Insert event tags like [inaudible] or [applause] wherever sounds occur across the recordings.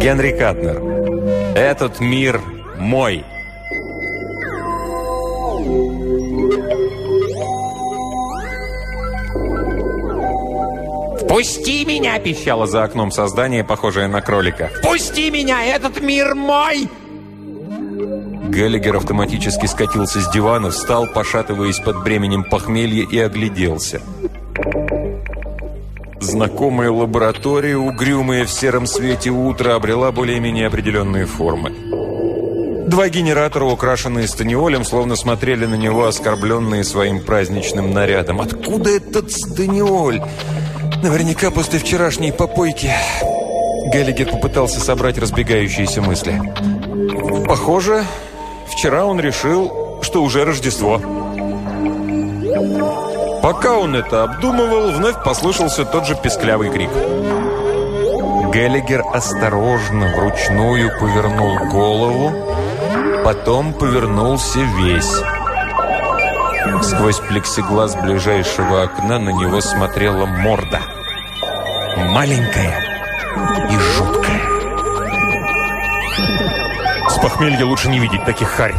Генри Катнер. Этот мир мой. «Пусти меня!» – пищало за окном создание, похожее на кролика. «Пусти меня! Этот мир мой!» Геллигер автоматически скатился с дивана, встал, пошатываясь под бременем похмелья и огляделся. Знакомая лаборатория, угрюмая в сером свете утра, обрела более-менее определенные формы. Два генератора, украшенные станиолем, словно смотрели на него, оскорбленные своим праздничным нарядом. «Откуда этот станиоль?» Наверняка после вчерашней попойки. Геллигер попытался собрать разбегающиеся мысли. Похоже, вчера он решил, что уже Рождество. Пока он это обдумывал, вновь послышался тот же песклявый крик. Геллигер осторожно, вручную повернул голову, потом повернулся весь. Сквозь плексиглаз ближайшего окна на него смотрела морда. Маленькая и жуткая. С похмелья лучше не видеть таких харь.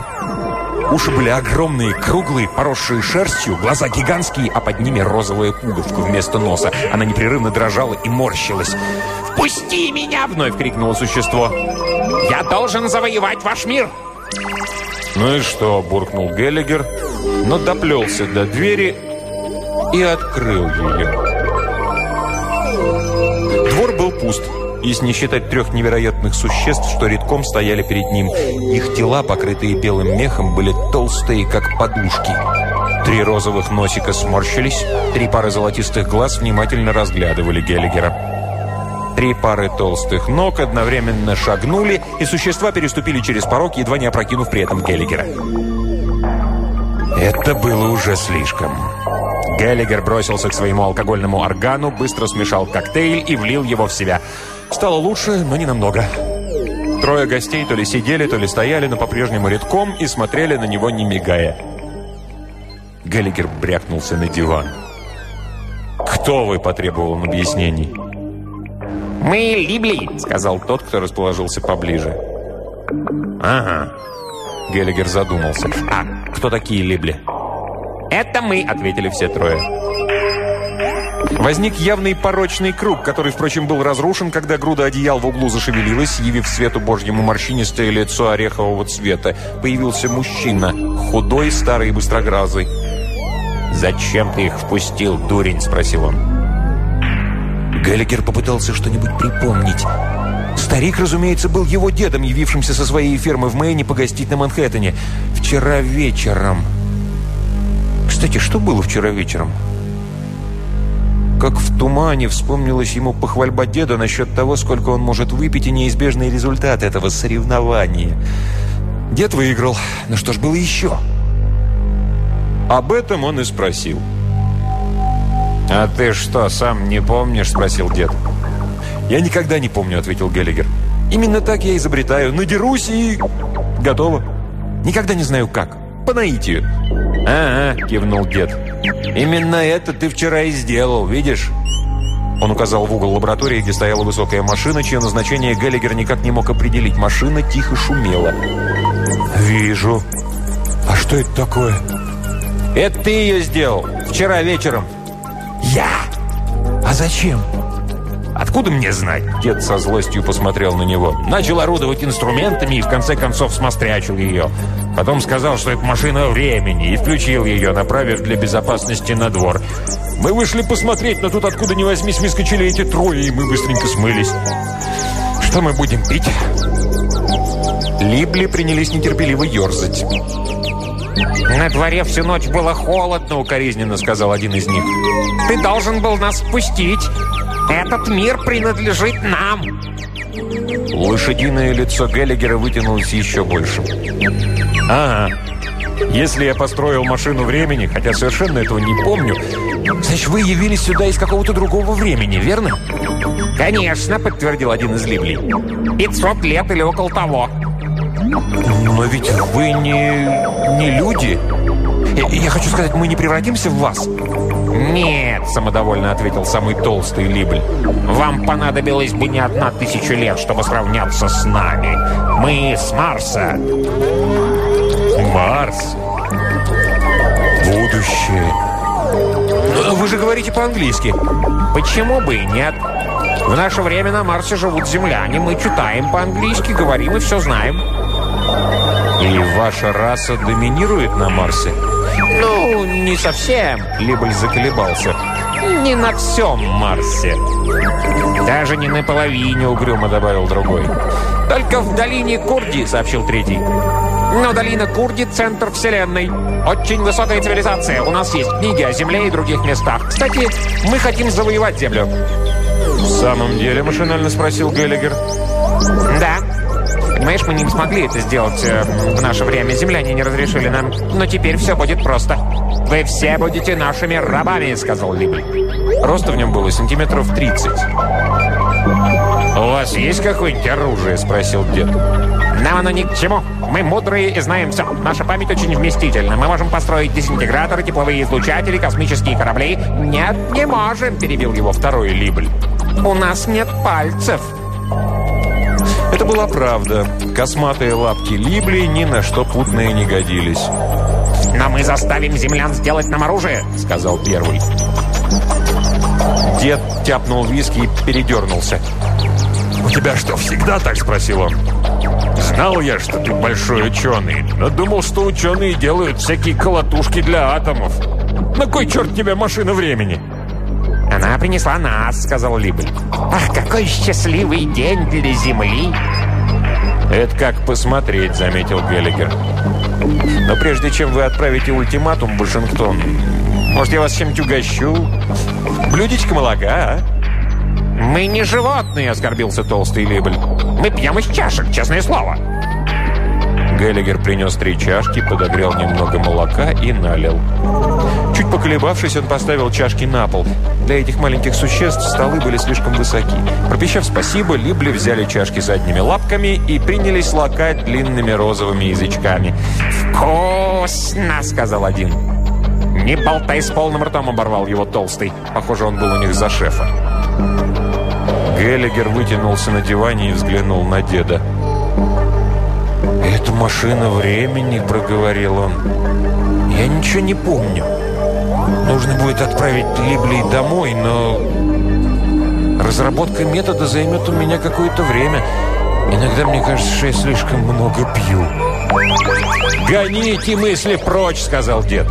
Уши были огромные, круглые, поросшие шерстью, глаза гигантские, а под ними розовая пуговка вместо носа. Она непрерывно дрожала и морщилась. «Впусти меня!» — вновь крикнуло существо. «Я должен завоевать ваш мир!» «Ну и что?» – буркнул Геллигер, но доплелся до двери и открыл ее. Если не считать трех невероятных существ, что редком стояли перед ним. Их тела, покрытые белым мехом, были толстые, как подушки. Три розовых носика сморщились, три пары золотистых глаз внимательно разглядывали Геллигера. Три пары толстых ног одновременно шагнули, и существа переступили через порог, едва не опрокинув при этом Геллигера. Это было уже слишком. Геллигер бросился к своему алкогольному органу, быстро смешал коктейль и влил его в себя. Стало лучше, но не намного. Трое гостей то ли сидели, то ли стояли, но по-прежнему редком и смотрели на него, не мигая. Геллигер брякнулся на диван. «Кто вы?» – потребовал он объяснений. «Мы Либли», — сказал тот, кто расположился поближе. «Ага». Геллигер задумался. «А кто такие Либли?» «Это мы», — ответили все трое. Возник явный порочный круг, который, впрочем, был разрушен, когда груда одеял в углу зашевелилась, явив свету божьему морщинистое лицо орехового цвета. Появился мужчина, худой, старый и быстрогразый. «Зачем ты их впустил, дурень?» – спросил он. Геллигер попытался что-нибудь припомнить. Старик, разумеется, был его дедом, явившимся со своей фермы в Мэйне погостить на Манхэттене. Вчера вечером. Кстати, что было вчера вечером? Как в тумане вспомнилась ему похвальба деда насчет того, сколько он может выпить, и неизбежный результат этого соревнования. Дед выиграл. Но что ж было еще? Об этом он и спросил. «А ты что, сам не помнишь?» – спросил дед. «Я никогда не помню», – ответил Геллигер. «Именно так я изобретаю. Надерусь и... готово. Никогда не знаю как. По наитию». «Ага», – кивнул дед. «Именно это ты вчера и сделал, видишь?» Он указал в угол лаборатории, где стояла высокая машина, чье назначение Геллигер никак не мог определить. Машина тихо шумела. «Вижу. А что это такое?» «Это ты ее сделал. Вчера вечером. «Я? А зачем?» «Откуда мне знать?» Дед со злостью посмотрел на него. Начал орудовать инструментами и в конце концов смострячил ее. Потом сказал, что это машина времени, и включил ее, направив для безопасности на двор. Мы вышли посмотреть, но тут откуда ни возьмись выскочили эти трое, и мы быстренько смылись. Что мы будем пить? Либли принялись нетерпеливо ерзать. «На дворе всю ночь было холодно», — укоризненно сказал один из них. «Ты должен был нас спустить. Этот мир принадлежит нам». Лошадиное лицо Геллигера вытянулось еще больше. «Ага. Если я построил машину времени, хотя совершенно этого не помню, значит, вы явились сюда из какого-то другого времени, верно?» «Конечно», — подтвердил один из Ливлей. «500 лет или около того». Но ведь вы не, не люди. Я, я хочу сказать, мы не превратимся в вас. «Нет», — самодовольно ответил самый толстый Либль. «Вам понадобилось бы не одна тысяча лет, чтобы сравняться с нами. Мы с Марса». «Марс? Будущее?» «Ну, «Вы же говорите по-английски». «Почему бы и нет?» В наше время на Марсе живут земляне. Мы читаем по-английски, говорим и все знаем. И ваша раса доминирует на Марсе? Ну, не совсем. Либоль заколебался. Не на всем Марсе. Даже не на половине, угрюмо добавил другой. Только в долине Курди, сообщил третий. Но долина Курди – центр Вселенной. Очень высокая цивилизация. У нас есть книги о Земле и других местах. Кстати, мы хотим завоевать Землю. «В самом деле?» – машинально спросил Геллигер. «Да. Знаешь, мы не смогли это сделать э, в наше время. Земляне не разрешили нам. Но теперь все будет просто. Вы все будете нашими рабами», – сказал Либль. Роста в нем было сантиметров 30. «У вас есть какое-нибудь оружие?» – спросил дед. «Нам оно ни к чему. Мы мудрые и знаем все. Наша память очень вместительна. Мы можем построить дезинтеграторы, тепловые излучатели, космические корабли». «Нет, не можем», – перебил его второй Либль. У нас нет пальцев. Это была правда. Косматые лапки Либли ни на что путные не годились. «Но мы заставим землян сделать нам оружие», — сказал первый. Дед тяпнул виски и передернулся. «У тебя что, всегда так?» — спросил он. «Знал я, что ты большой ученый, но думал, что ученые делают всякие колотушки для атомов. На кой черт тебе машина времени?» «Она принесла нас», — сказал Либль. «Ах, какой счастливый день для Земли!» «Это как посмотреть», — заметил Геллигер. «Но прежде чем вы отправите ультиматум в Вашингтон, может, я вас чем-нибудь угощу? Блюдечко молока, а?» «Мы не животные», — оскорбился толстый Либль. «Мы пьем из чашек, честное слово». Геллигер принес три чашки, подогрел немного молока и налил. Чуть поколебавшись, он поставил чашки на пол. Для этих маленьких существ столы были слишком высоки. Пропищав спасибо, Либли взяли чашки задними лапками и принялись лакать длинными розовыми язычками. «Вкусно!» — сказал один. «Не болтай с полным ртом!» — оборвал его толстый. Похоже, он был у них за шефа. Геллигер вытянулся на диване и взглянул на деда. «Это машина времени», — проговорил он. «Я ничего не помню. Нужно будет отправить Либли домой, но разработка метода займет у меня какое-то время. Иногда мне кажется, что я слишком много пью». «Гони эти мысли прочь», — сказал дед.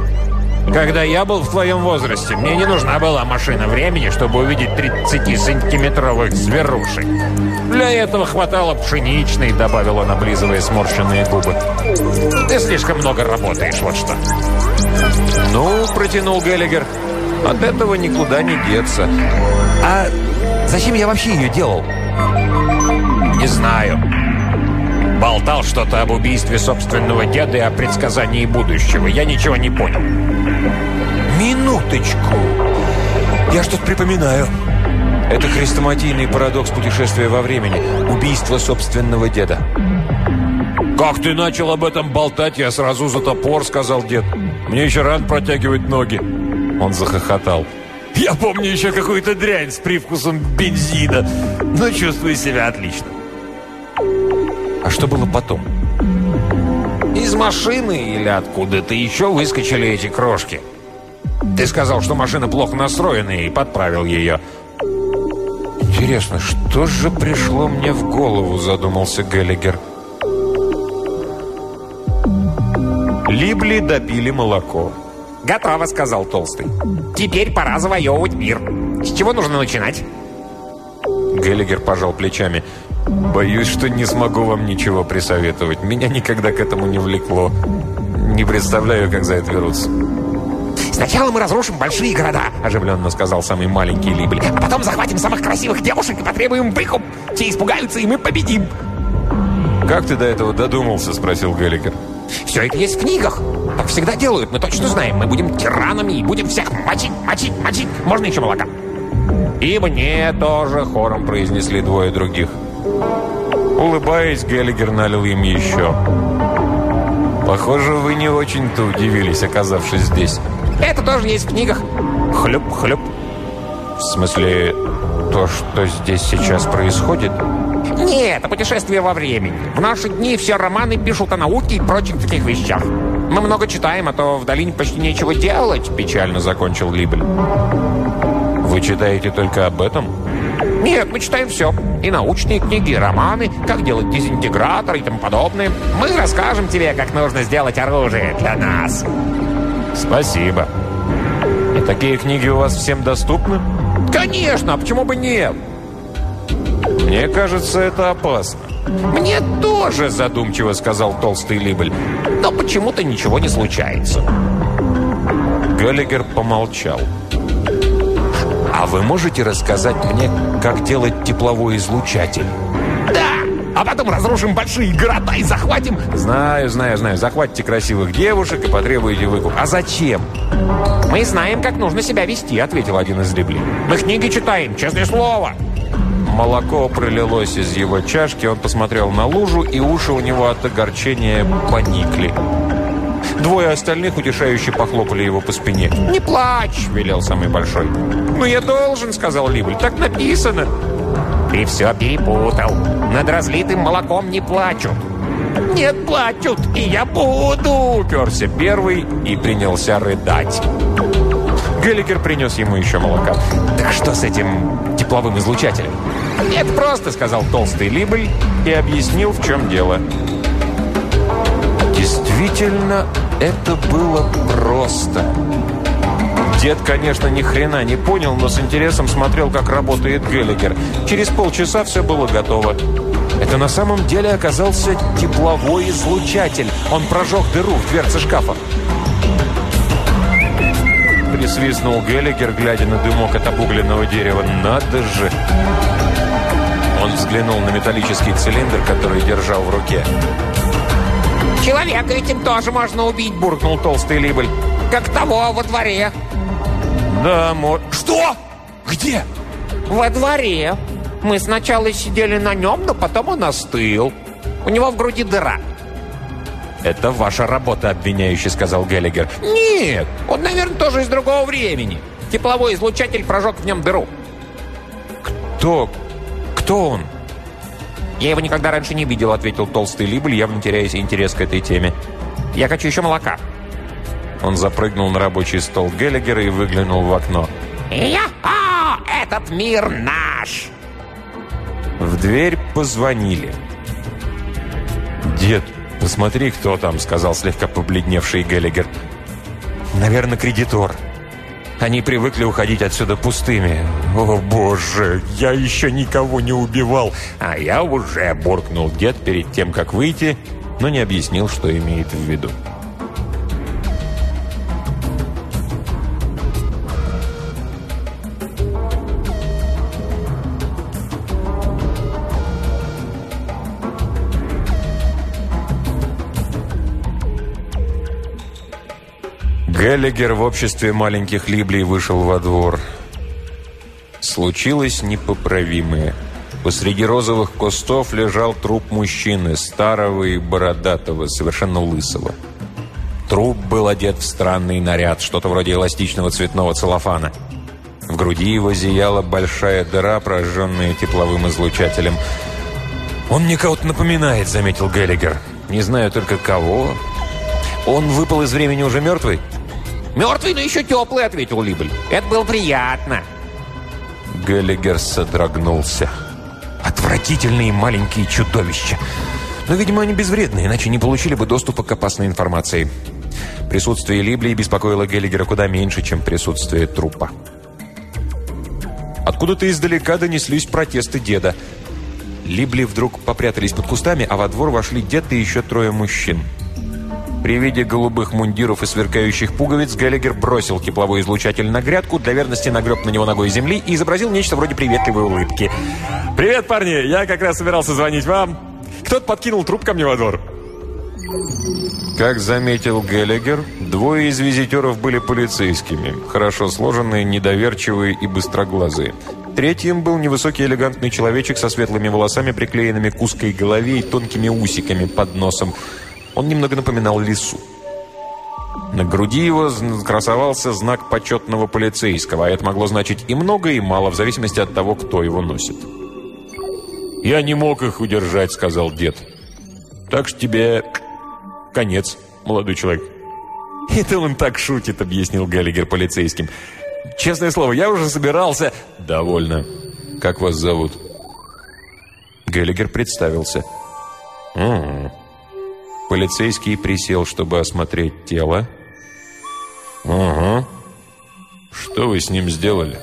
Когда я был в твоем возрасте, мне не нужна была машина времени, чтобы увидеть 30-сантиметровых зверушек. Для этого хватало пшеничной, добавил он, облизывая сморщенные губы. Ты слишком много работаешь, вот что. Ну, протянул Геллигер, от этого никуда не деться. А зачем я вообще ее делал? Не знаю. Болтал что-то об убийстве собственного деда и о предсказании будущего. Я ничего не понял. Минуточку. Я что-то припоминаю. Это хрестоматийный парадокс путешествия во времени. Убийство собственного деда. «Как ты начал об этом болтать, я сразу за топор», — сказал дед. «Мне еще рано протягивать ноги». Он захохотал. «Я помню еще какую-то дрянь с привкусом бензина, но чувствую себя отлично». А что было потом? Из машины или откуда-то еще выскочили эти крошки. Ты сказал, что машина плохо настроена, и подправил ее. Интересно, что же пришло мне в голову, задумался Геллигер. Либли допили молоко. «Готово», — сказал Толстый. «Теперь пора завоевывать мир. С чего нужно начинать?» Геллигер пожал плечами. «Боюсь, что не смогу вам ничего присоветовать. Меня никогда к этому не влекло. Не представляю, как за это берутся». «Сначала мы разрушим большие города», — оживленно сказал самый маленький Либли. «А потом захватим самых красивых девушек и потребуем выкуп. Те испугаются, и мы победим». «Как ты до этого додумался?» — спросил Геллигер. «Все это есть в книгах. Так всегда делают. Мы точно знаем. Мы будем тиранами и будем всех мочить, мочить, мочить. Можно еще молока?» «И мне тоже», — хором произнесли двое других. Улыбаясь, Геллигер налил им еще. «Похоже, вы не очень-то удивились, оказавшись здесь». Это тоже есть в книгах. Хлюп-хлюп. В смысле, то, что здесь сейчас происходит? Нет, это путешествие во времени. В наши дни все романы пишут о науке и прочих таких вещах. Мы много читаем, а то в долине почти нечего делать, печально закончил Либель. Вы читаете только об этом? Нет, мы читаем все. И научные книги, и романы, как делать дезинтегратор и тому подобное. Мы расскажем тебе, как нужно сделать оружие для нас. Спасибо. И такие книги у вас всем доступны? Конечно, а почему бы нет? Мне кажется, это опасно. Мне тоже, задумчиво сказал толстый Либель. Но почему-то ничего не случается. Галлигер помолчал. «А вы можете рассказать мне, как делать тепловой излучатель?» «Да! А потом разрушим большие города и захватим...» «Знаю, знаю, знаю. Захватите красивых девушек и потребуете выкуп. А зачем?» «Мы знаем, как нужно себя вести», — ответил один из Либли. «Мы книги читаем, честное слово!» Молоко пролилось из его чашки, он посмотрел на лужу, и уши у него от огорчения поникли. Двое остальных утешающе похлопали его по спине. «Не плачь!» – велел самый большой. «Ну я должен!» – сказал Либель. «Так написано!» «Ты все перепутал. Над разлитым молоком не плачут!» «Нет, плачут, и я буду!» – уперся первый и принялся рыдать. Гелликер принес ему еще молока. «Так что с этим тепловым излучателем?» «Нет, просто», — сказал толстый Либель и объяснил, в чем дело. Действительно, это было просто. Дед, конечно, ни хрена не понял, но с интересом смотрел, как работает Геллигер. Через полчаса все было готово. Это на самом деле оказался тепловой излучатель. Он прожег дыру в дверце шкафа присвистнул Геллигер, глядя на дымок от обугленного дерева. «Надо же!» Он взглянул на металлический цилиндр, который держал в руке. «Человека этим тоже можно убить!» – буркнул толстый Либель. «Как того во дворе!» «Да, мо...» «Что? Где?» «Во дворе. Мы сначала сидели на нем, но потом он остыл. У него в груди дыра». «Это ваша работа», — обвиняющий сказал Геллигер. «Нет, он, наверное, тоже из другого времени. Тепловой излучатель прожег в нем дыру». «Кто? Кто он?» «Я его никогда раньше не видел», — ответил толстый Либель, явно теряясь интерес к этой теме. «Я хочу еще молока». Он запрыгнул на рабочий стол Геллигера и выглянул в окно. «Я-а! Этот мир наш!» В дверь позвонили. «Дед, «Посмотри, кто там», — сказал слегка побледневший Геллигер. «Наверное, кредитор. Они привыкли уходить отсюда пустыми. О, боже, я еще никого не убивал!» «А я уже», — буркнул дед перед тем, как выйти, но не объяснил, что имеет в виду. Геллигер в обществе маленьких Либлей вышел во двор. Случилось непоправимое. Посреди розовых кустов лежал труп мужчины, старого и бородатого, совершенно лысого. Труп был одет в странный наряд, что-то вроде эластичного цветного целлофана. В груди его зияла большая дыра, прожженная тепловым излучателем. «Он мне кого-то напоминает», — заметил Геллигер. «Не знаю только кого. Он выпал из времени уже мертвый?» «Мертвый, но еще теплый», — ответил Либель. «Это было приятно». Геллигер содрогнулся. «Отвратительные маленькие чудовища!» Но, видимо, они безвредны, иначе не получили бы доступа к опасной информации. Присутствие Либли беспокоило Геллигера куда меньше, чем присутствие трупа. Откуда-то издалека донеслись протесты деда. Либли вдруг попрятались под кустами, а во двор вошли дед и еще трое мужчин. При виде голубых мундиров и сверкающих пуговиц Геллигер бросил тепловой излучатель на грядку, для верности нагреб на него ногой земли и изобразил нечто вроде приветливой улыбки. «Привет, парни! Я как раз собирался звонить вам. Кто-то подкинул труп ко мне во двор». Как заметил Геллигер, двое из визитеров были полицейскими, хорошо сложенные, недоверчивые и быстроглазые. Третьим был невысокий элегантный человечек со светлыми волосами, приклеенными к узкой голове и тонкими усиками под носом – он немного напоминал лису. На груди его красовался знак почетного полицейского, а это могло значить и много, и мало, в зависимости от того, кто его носит. «Я не мог их удержать», — сказал дед. «Так что тебе конец, молодой человек». [laughs] «Это он так шутит», — объяснил Галлигер полицейским. «Честное слово, я уже собирался...» «Довольно. Как вас зовут?» Галлигер представился. «Угу». Полицейский присел, чтобы осмотреть тело. «Угу. Что вы с ним сделали?»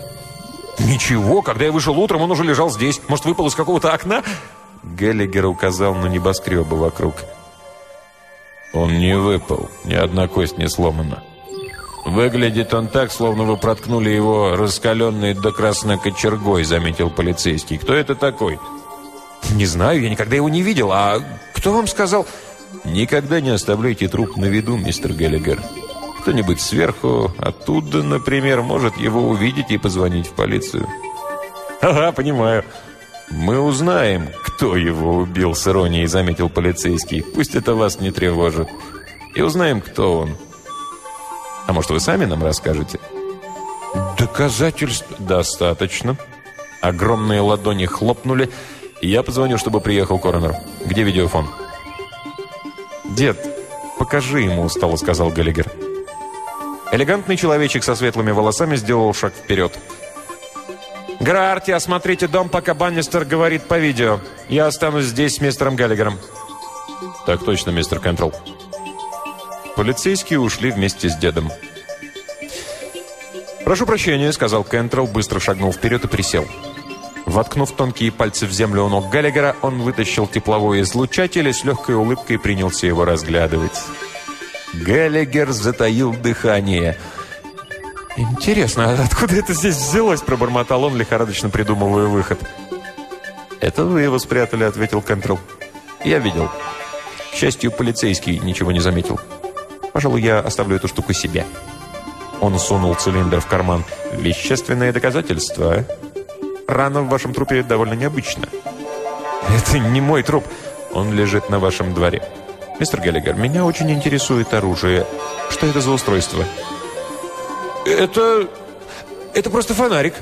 «Ничего. Когда я вышел утром, он уже лежал здесь. Может, выпал из какого-то окна?» Геллигер указал на небоскребы вокруг. «Он не выпал. Ни одна кость не сломана. Выглядит он так, словно вы проткнули его раскаленной до красной кочергой», заметил полицейский. «Кто это такой?» «Не знаю. Я никогда его не видел. А кто вам сказал?» «Никогда не оставляйте труп на виду, мистер Геллигер. Кто-нибудь сверху, оттуда, например, может его увидеть и позвонить в полицию». «Ага, понимаю». «Мы узнаем, кто его убил», — с иронией заметил полицейский. «Пусть это вас не тревожит. И узнаем, кто он. А может, вы сами нам расскажете?» «Доказательств достаточно». Огромные ладони хлопнули, я позвоню, чтобы приехал коронер. Где видеофон?» «Дед, покажи ему», — устало сказал Галлигер. Элегантный человечек со светлыми волосами сделал шаг вперед. «Граарти, осмотрите дом, пока Баннистер говорит по видео. Я останусь здесь с мистером Галлигером». «Так точно, мистер Кентрелл». Полицейские ушли вместе с дедом. «Прошу прощения», — сказал Кентрелл, быстро шагнул вперед и присел. Воткнув тонкие пальцы в землю у ног Галлигера, он вытащил тепловой излучатель и с легкой улыбкой принялся его разглядывать. Галлигер затаил дыхание. «Интересно, а откуда это здесь взялось?» – пробормотал он, лихорадочно придумывая выход. «Это вы его спрятали», – ответил Контрол. «Я видел. К счастью, полицейский ничего не заметил. Пожалуй, я оставлю эту штуку себе». Он сунул цилиндр в карман. «Вещественное доказательство, а?» Рана в вашем трупе довольно необычна». «Это не мой труп. Он лежит на вашем дворе». «Мистер Геллигер, меня очень интересует оружие. Что это за устройство?» «Это... это просто фонарик».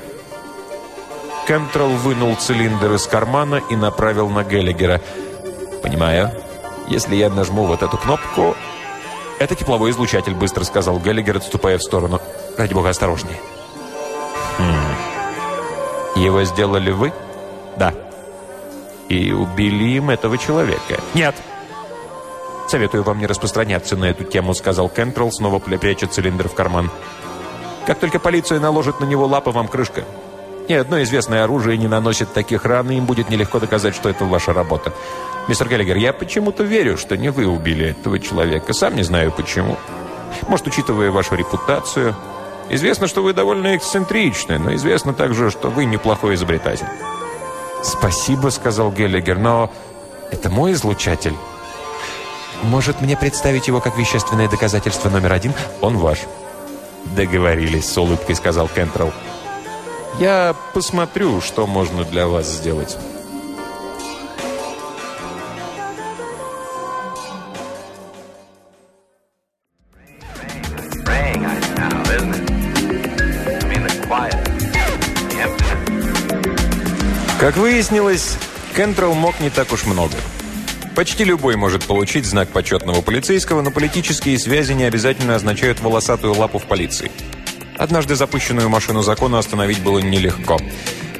Кентрелл вынул цилиндр из кармана и направил на Геллигера. «Понимаю. Если я нажму вот эту кнопку...» «Это тепловой излучатель», — быстро сказал Геллигер, отступая в сторону. «Ради бога, осторожнее». Его сделали вы? Да. И убили им этого человека? Нет. Советую вам не распространяться на эту тему, сказал Кентрелл, снова пряча цилиндр в карман. Как только полиция наложит на него лапы, вам крышка. Ни одно известное оружие не наносит таких ран, и им будет нелегко доказать, что это ваша работа. Мистер Геллигер, я почему-то верю, что не вы убили этого человека. Сам не знаю почему. Может, учитывая вашу репутацию, Известно, что вы довольно эксцентричны, но известно также, что вы неплохой изобретатель». «Спасибо», — сказал Геллигер, — «но это мой излучатель». «Может, мне представить его как вещественное доказательство номер один? Он ваш». «Договорились», — с улыбкой сказал Кентрелл. «Я посмотрю, что можно для вас сделать». Как выяснилось, Кентрелл мог не так уж много. Почти любой может получить знак почетного полицейского, но политические связи не обязательно означают волосатую лапу в полиции. Однажды запущенную машину закона остановить было нелегко.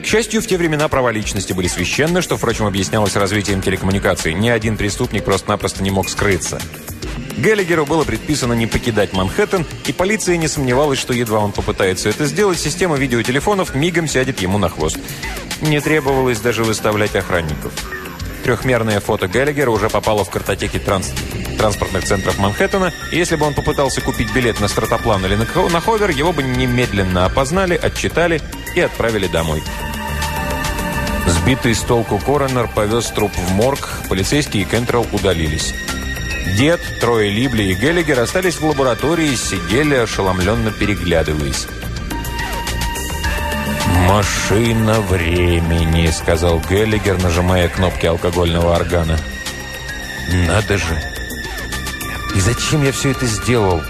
К счастью, в те времена права личности были священны, что, впрочем, объяснялось развитием телекоммуникаций. Ни один преступник просто-напросто не мог скрыться. Геллигеру было предписано не покидать Манхэттен, и полиция не сомневалась, что едва он попытается это сделать, система видеотелефонов мигом сядет ему на хвост. Не требовалось даже выставлять охранников. Трехмерное фото Геллигера уже попало в картотеки транс... транспортных центров Манхэттена, если бы он попытался купить билет на стратоплан или на, на ховер, его бы немедленно опознали, отчитали и отправили домой. Сбитый с толку коронер повез труп в морг, полицейские и Кентрелл удалились. Дед, трое Либли и Геллигер остались в лаборатории сидели, ошеломленно переглядываясь. «Машина времени», — сказал Геллигер, нажимая кнопки алкогольного органа. «Надо же! И зачем я все это сделал?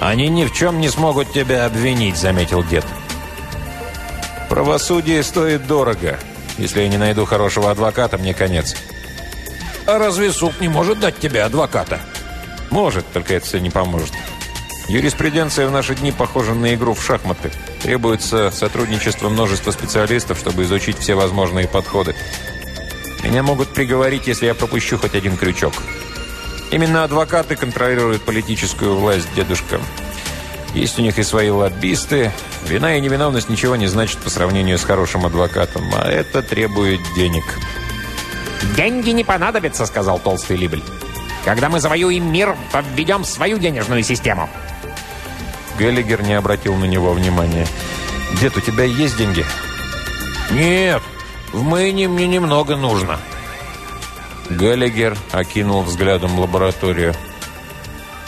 «Они ни в чем не смогут тебя обвинить», — заметил дед. «Правосудие стоит дорого. Если я не найду хорошего адвоката, мне конец». «А разве суд не может дать тебе адвоката?» «Может, только это все не поможет. Юриспруденция в наши дни похожа на игру в шахматы. Требуется сотрудничество множества специалистов, чтобы изучить все возможные подходы. Меня могут приговорить, если я пропущу хоть один крючок. Именно адвокаты контролируют политическую власть, дедушка. Есть у них и свои лоббисты. Вина и невиновность ничего не значит по сравнению с хорошим адвокатом, а это требует денег. «Деньги не понадобятся», — сказал толстый Либель. «Когда мы завоюем мир, введем свою денежную систему». Геллигер не обратил на него внимания. «Дед, у тебя есть деньги?» «Нет, в Мэйне мне немного нужно». Геллигер окинул взглядом лабораторию.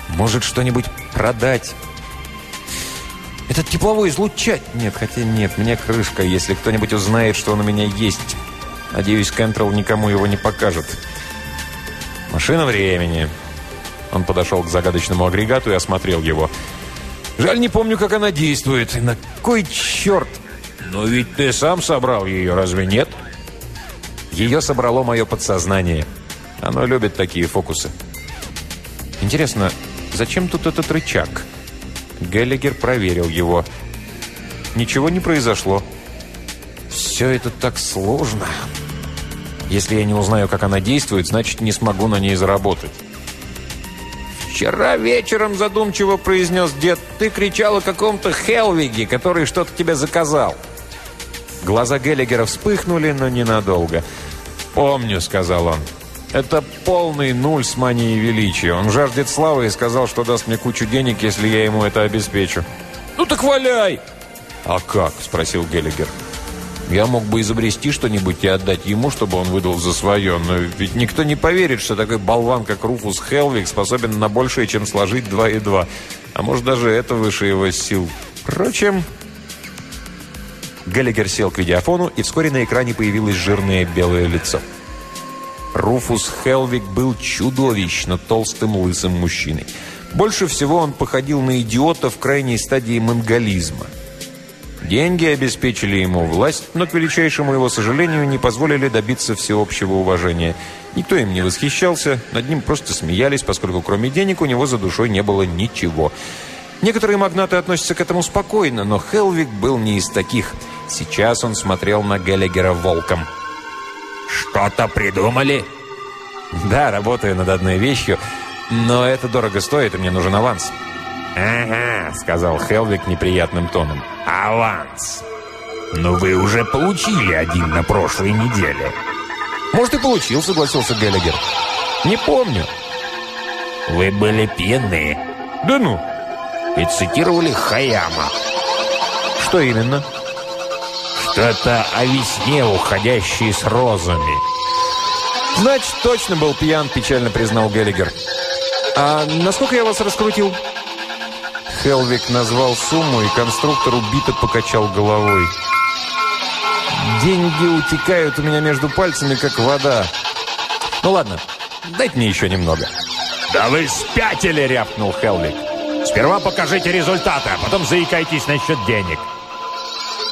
«Может, что-нибудь продать?» «Этот тепловой излучать...» «Нет, хотя нет, мне крышка, если кто-нибудь узнает, что он у меня есть. Надеюсь, Кентрелл никому его не покажет». «Машина времени». Он подошел к загадочному агрегату и осмотрел его. «Жаль, не помню, как она действует. На кой черт?» «Но ведь ты сам собрал ее, разве нет?» Ее собрало мое подсознание. Оно любит такие фокусы. Интересно, зачем тут этот рычаг? Геллигер проверил его. Ничего не произошло. Все это так сложно. Если я не узнаю, как она действует, значит, не смогу на ней заработать. «Вчера вечером задумчиво произнес дед, ты кричал о каком-то Хелвиге, который что-то тебе заказал». Глаза Геллигера вспыхнули, но ненадолго. «Помню», — сказал он. «Это полный нуль с манией величия. Он жаждет славы и сказал, что даст мне кучу денег, если я ему это обеспечу». «Ну так валяй!» «А как?» — спросил Геллигер. «Я мог бы изобрести что-нибудь и отдать ему, чтобы он выдал за свое, но ведь никто не поверит, что такой болван, как Руфус Хелвик, способен на большее, чем сложить два и два. А может, даже это выше его сил. Впрочем...» Геллигер сел к видеофону, и вскоре на экране появилось жирное белое лицо. Руфус Хелвик был чудовищно толстым лысым мужчиной. Больше всего он походил на идиота в крайней стадии монголизма. Деньги обеспечили ему власть, но, к величайшему его сожалению, не позволили добиться всеобщего уважения. Никто им не восхищался, над ним просто смеялись, поскольку кроме денег у него за душой не было ничего. Некоторые магнаты относятся к этому спокойно, но Хелвик был не из таких. Сейчас он смотрел на Геллигера волком. «Что-то придумали?» «Да, работаю над одной вещью, но это дорого стоит, и мне нужен аванс». «Ага», — сказал Хелвик неприятным тоном. «Аванс. Но вы уже получили один на прошлой неделе». «Может, и получил», — согласился Геллигер. «Не помню». «Вы были пьяны». «Да ну». «И цитировали Хаяма». «Что именно?» Что-то о весне, уходящей с розами. «Значит, точно был пьян», — печально признал Геллигер. «А насколько я вас раскрутил?» Хелвик назвал сумму, и конструктор убито покачал головой. «Деньги утекают у меня между пальцами, как вода. Ну ладно, дайте мне еще немного». «Да вы спятили!» — рявкнул Хелвик. «Сперва покажите результаты, а потом заикайтесь насчет денег».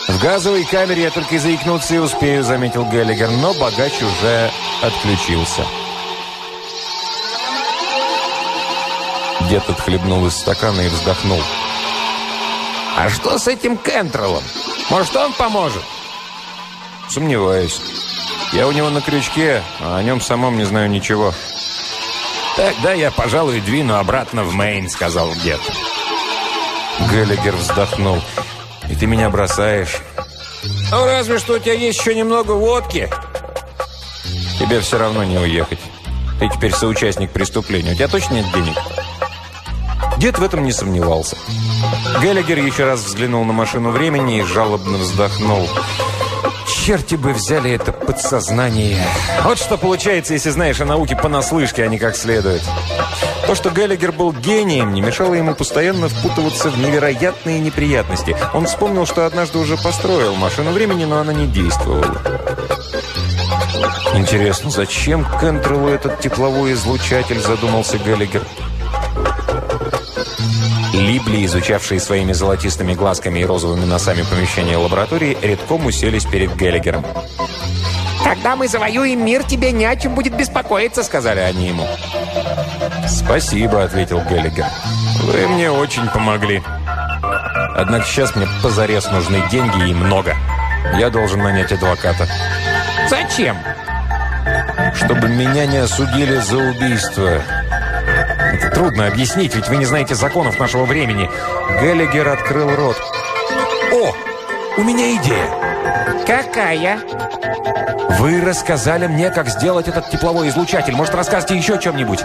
«В газовой камере я только и заикнуться и успею», — заметил Геллигер, но богач уже отключился. Дед отхлебнул из стакана и вздохнул. «А что с этим Кентреллом? Может, он поможет?» «Сомневаюсь. Я у него на крючке, а о нем самом не знаю ничего». «Тогда я, пожалуй, двину обратно в Мейн», — сказал дед. Геллигер вздохнул. «И ты меня бросаешь?» «Ну, разве что у тебя есть еще немного водки». «Тебе все равно не уехать. Ты теперь соучастник преступления. У тебя точно нет денег?» Дед в этом не сомневался. Геллигер еще раз взглянул на машину времени и жалобно вздохнул. Черти бы взяли это подсознание. Вот что получается, если знаешь о науке понаслышке, а не как следует. То, что Геллигер был гением, не мешало ему постоянно впутываться в невероятные неприятности. Он вспомнил, что однажды уже построил машину времени, но она не действовала. Интересно, зачем Кентреллу этот тепловой излучатель, задумался Геллигер. Либли, изучавшие своими золотистыми глазками и розовыми носами помещение лаборатории, редком уселись перед Геллигером. «Когда мы завоюем мир, тебе не о чем будет беспокоиться», — сказали они ему. «Спасибо», — ответил Геллигер. «Вы мне очень помогли. Однако сейчас мне позарез нужны деньги и много. Я должен нанять адвоката». «Зачем?» «Чтобы меня не осудили за убийство». Это трудно объяснить, ведь вы не знаете законов нашего времени. Геллигер открыл рот. «О, у меня идея!» «Какая?» «Вы рассказали мне, как сделать этот тепловой излучатель. Может, расскажете еще чем-нибудь?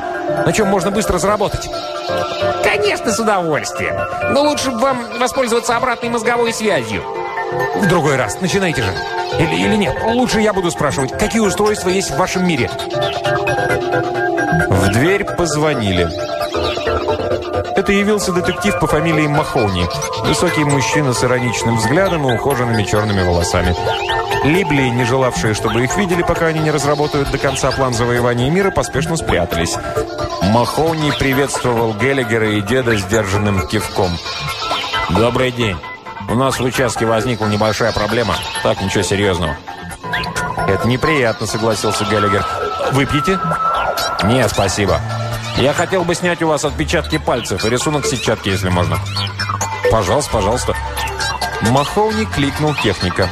На чем можно быстро заработать?» «Конечно, с удовольствием. Но лучше бы вам воспользоваться обратной мозговой связью». «В другой раз. Начинайте же. Или, или нет? Лучше я буду спрашивать, какие устройства есть в вашем мире?» В дверь позвонили. Это явился детектив по фамилии Махони. Высокий мужчина с ироничным взглядом и ухоженными черными волосами. Либли, не желавшие, чтобы их видели, пока они не разработают до конца план завоевания мира, поспешно спрятались. Махони приветствовал Геллигера и деда сдержанным кивком. «Добрый день. У нас в участке возникла небольшая проблема. Так, ничего серьезного». «Это неприятно», — согласился Геллигер. «Выпьете?» «Нет, спасибо. Я хотел бы снять у вас отпечатки пальцев и рисунок сетчатки, если можно». «Пожалуйста, пожалуйста». Махоуни кликнул техника.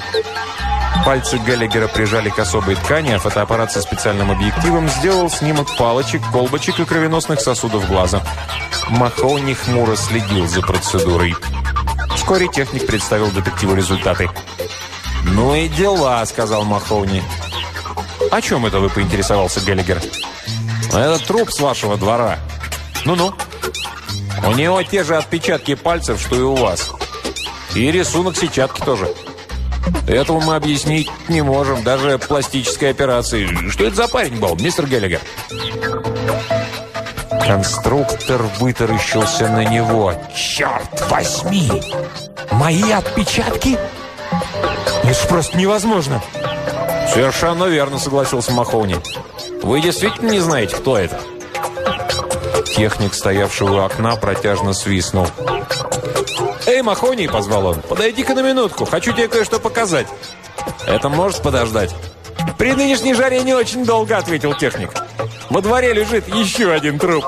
Пальцы Геллигера прижали к особой ткани, а фотоаппарат со специальным объективом сделал снимок палочек, колбочек и кровеносных сосудов глаза. Махоуни хмуро следил за процедурой. Вскоре техник представил детективу результаты. «Ну и дела», — сказал Махоуни. «О чем это вы?» — поинтересовался Геллигер. «Это труп с вашего двора». «Ну-ну». «У него те же отпечатки пальцев, что и у вас. И рисунок сетчатки тоже». Этого мы объяснить не можем, даже пластической операции. Что это за парень был, мистер Геллигер? Конструктор вытаращился на него. «Черт возьми! Мои отпечатки? Это ж просто невозможно!» «Совершенно верно», — согласился Махоуни. «Вы действительно не знаете, кто это?» Техник, стоявший у окна, протяжно свистнул. «Эй, Махони!» – позвал он. «Подойди-ка на минутку, хочу тебе кое-что показать». «Это может подождать?» «При нынешней жаре не очень долго», – ответил техник. «Во дворе лежит еще один труп».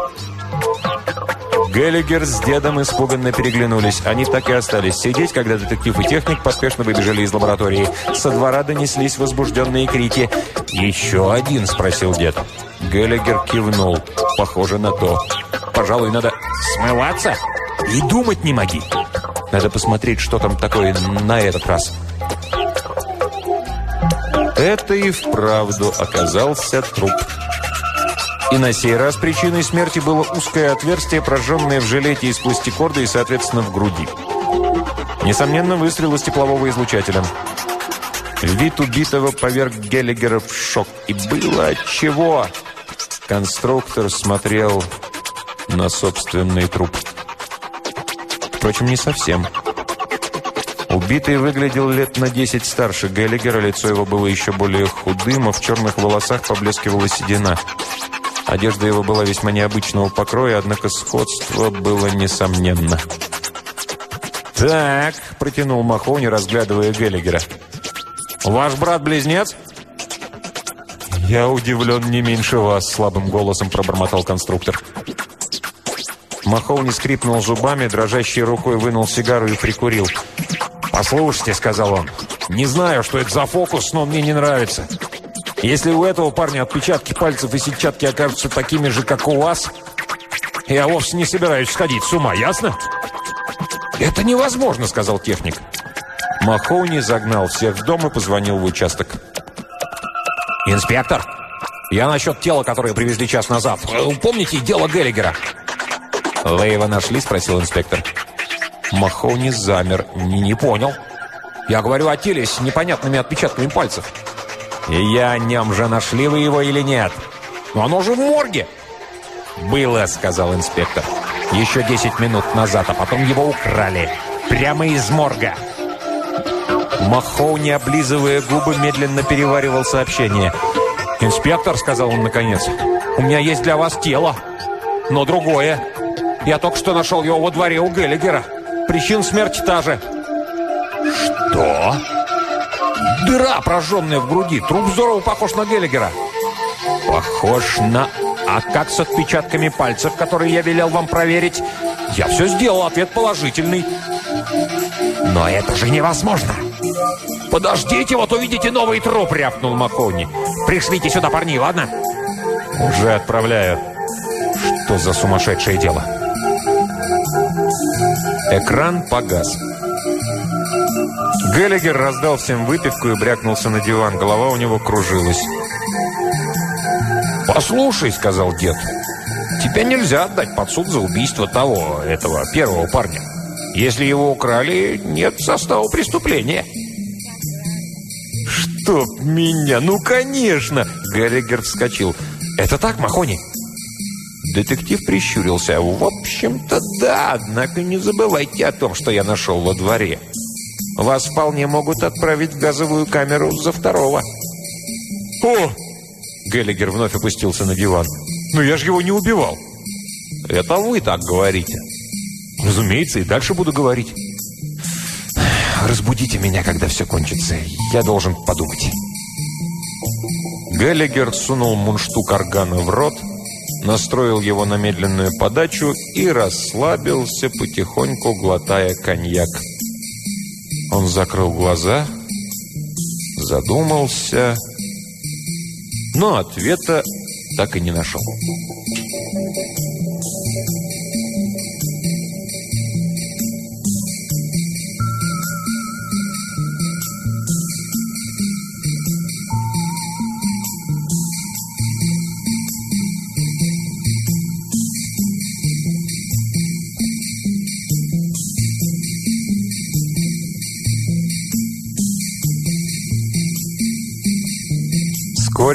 Геллигер с дедом испуганно переглянулись. Они так и остались сидеть, когда детектив и техник поспешно выбежали из лаборатории. Со двора донеслись возбужденные крики. «Еще один?» – спросил дед. Геллигер кивнул. «Похоже на то. Пожалуй, надо смываться?» «И думать не моги!» Надо посмотреть, что там такое на этот раз. Это и вправду оказался труп. И на сей раз причиной смерти было узкое отверстие, прожженное в жилете из пластикорда и, соответственно, в груди. Несомненно, выстрел из теплового излучателя. Вид убитого поверг Геллигера в шок. И было отчего. Конструктор смотрел на собственный труп. Впрочем, не совсем. Убитый выглядел лет на 10 старше Геллигера, лицо его было еще более худым, а в черных волосах поблескивала седина. Одежда его была весьма необычного покроя, однако сходство было несомненно. «Так», — протянул Махони, разглядывая Геллигера. «Ваш брат-близнец?» «Я удивлен не меньше вас», — слабым голосом пробормотал конструктор. Махоуни скрипнул зубами, дрожащей рукой вынул сигару и прикурил. «Послушайте», — сказал он, — «не знаю, что это за фокус, но мне не нравится. Если у этого парня отпечатки пальцев и сетчатки окажутся такими же, как у вас, я вовсе не собираюсь сходить с ума, ясно?» «Это невозможно», — сказал техник. Махоуни загнал всех в дом и позвонил в участок. «Инспектор, я насчет тела, которое привезли час назад. Помните дело Геллигера?» «Вы его нашли?» – спросил инспектор. Махоуни замер. Не, не понял. «Я говорю о теле с непонятными отпечатками пальцев». «И я о нем же, нашли вы его или нет?» «Но оно же в морге!» «Было», — сказал инспектор. «Еще 10 минут назад, а потом его украли. Прямо из морга». Махоуни, облизывая губы, медленно переваривал сообщение. «Инспектор», — сказал он наконец, — «у меня есть для вас тело, но другое. Я только что нашел его во дворе у Геллигера. Причин смерти та же». «Что?» «Дыра, прожженная в груди. Труп здорово похож на Геллигера». «Похож на... А как с отпечатками пальцев, которые я велел вам проверить?» «Я все сделал, ответ положительный». «Но это же невозможно!» «Подождите, вот увидите новый труп!» — рявкнул Макони. «Пришлите сюда парни, ладно?» «Уже отправляю». «Что за сумасшедшее дело?» Экран погас. Геллигер раздал всем выпивку и брякнулся на диван. Голова у него кружилась. «Послушай», — сказал дед, — «тебя нельзя отдать под суд за убийство того, этого первого парня. Если его украли, нет состава преступления». «Чтоб меня! Ну, конечно!» Геллигер вскочил. «Это так, Махони?» Детектив прищурился. «В общем-то, да, однако не забывайте о том, что я нашел во дворе. Вас вполне могут отправить в газовую камеру за второго». «О, Геллигер вновь опустился на диван. «Но я же его не убивал!» «Это вы так говорите!» «Разумеется, и дальше буду говорить!» «Разбудите меня, когда все кончится. Я должен подумать!» Геллигер сунул мундштук органа в рот, настроил его на медленную подачу и расслабился, потихоньку глотая коньяк. Он закрыл глаза, задумался но ответа так и не нашел.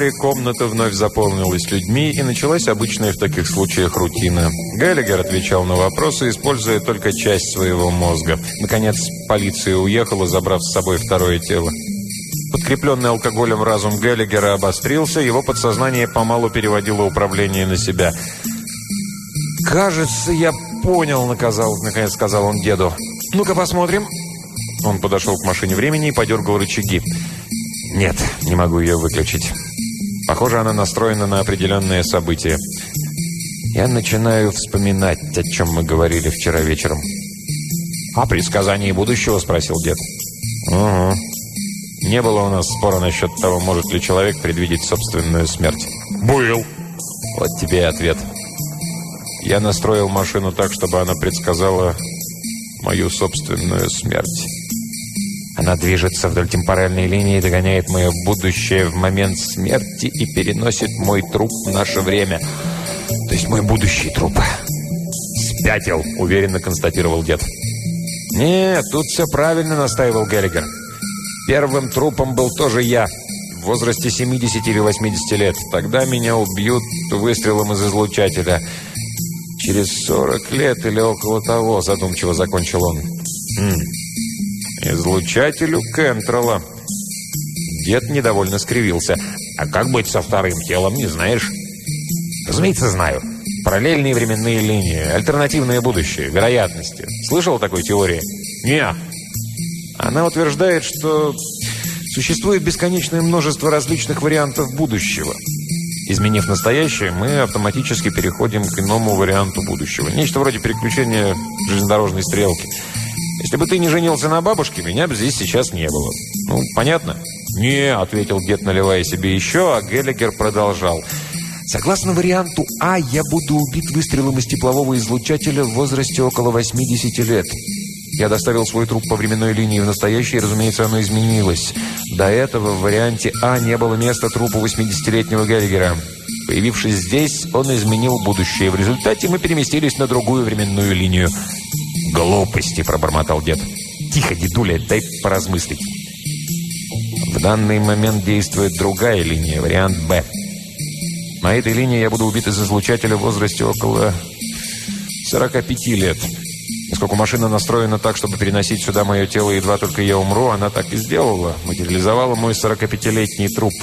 Вскоре комната вновь заполнилась людьми, и началась обычная в таких случаях рутина. Геллигер отвечал на вопросы, используя только часть своего мозга. Наконец, полиция уехала, забрав с собой второе тело. Подкрепленный алкоголем разум Геллигера обострился, его подсознание помалу переводило управление на себя. «Кажется, я понял», — наказал, наконец сказал он деду. «Ну-ка посмотрим». Он подошел к машине времени и подергал рычаги. «Нет, не могу ее выключить». Похоже, она настроена на определенные события. Я начинаю вспоминать, о чем мы говорили вчера вечером. «О предсказании будущего?» – спросил дед. «Угу. Не было у нас спора насчет того, может ли человек предвидеть собственную смерть». «Был». Вот тебе и ответ. Я настроил машину так, чтобы она предсказала мою собственную смерть. Она движется вдоль темпоральной линии, догоняет мое будущее в момент смерти и переносит мой труп в наше время. То есть мой будущий труп. «Спятил», — уверенно констатировал дед. «Нет, тут все правильно», — настаивал Геллигер. «Первым трупом был тоже я, в возрасте 70 или 80 лет. Тогда меня убьют выстрелом из излучателя. Через 40 лет или около того», — задумчиво закончил он. «Хм, «Излучателю Кентрелла». Дед недовольно скривился. «А как быть со вторым телом, не знаешь?» «Разумеется, знаю. Параллельные временные линии, альтернативное будущее, вероятности. Слышал о такой теории?» «Не». Она утверждает, что существует бесконечное множество различных вариантов будущего. Изменив настоящее, мы автоматически переходим к иному варианту будущего. Нечто вроде переключения железнодорожной стрелки – если бы ты не женился на бабушке, меня бы здесь сейчас не было. Ну, понятно?» «Не», — ответил дед, наливая себе еще, а Геллигер продолжал. «Согласно варианту А, я буду убит выстрелом из теплового излучателя в возрасте около 80 лет. Я доставил свой труп по временной линии в настоящее, и, разумеется, оно изменилось. До этого в варианте А не было места трупу 80-летнего Геллигера. Появившись здесь, он изменил будущее. В результате мы переместились на другую временную линию. «Глупости!» – пробормотал дед. «Тихо, дедуля, дай поразмыслить». В данный момент действует другая линия, вариант «Б». На этой линии я буду убит из излучателя в возрасте около 45 лет. Поскольку машина настроена так, чтобы переносить сюда мое тело, едва только я умру, она так и сделала. Материализовала мой 45-летний труп.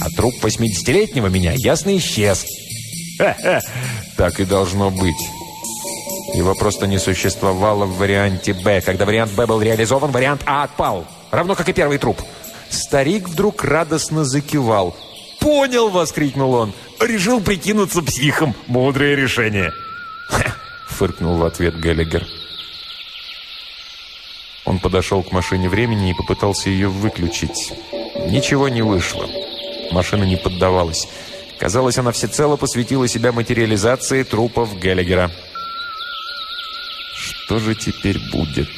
А труп 80-летнего меня ясно исчез. [laughs] Ха-ха, так и должно быть. Его просто не существовало в варианте «Б». Когда вариант «Б» был реализован, вариант «А» отпал. Равно как и первый труп. Старик вдруг радостно закивал. «Понял!» — воскликнул он. «Решил прикинуться психом. Мудрое решение!» фыркнул в ответ Геллигер. Он подошел к машине времени и попытался ее выключить. Ничего не вышло. Машина не поддавалась. Казалось, она всецело посвятила себя материализации трупов Геллигера. Что же теперь будет?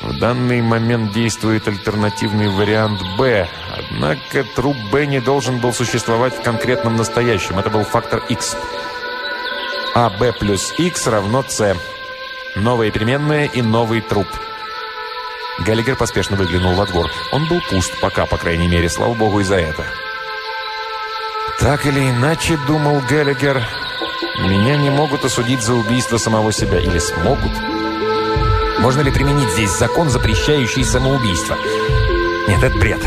В данный момент действует альтернативный вариант «Б», однако труп «Б» не должен был существовать в конкретном настоящем. Это был фактор X. А «Б» плюс X равно «С». Новая переменная и новый труп. Галлигер поспешно выглянул во двор. Он был пуст пока, по крайней мере, слава богу, и за это. «Так или иначе, — думал Галлигер, — меня не могут осудить за убийство самого себя. Или смогут? Можно ли применить здесь закон, запрещающий самоубийство? Нет, это бред.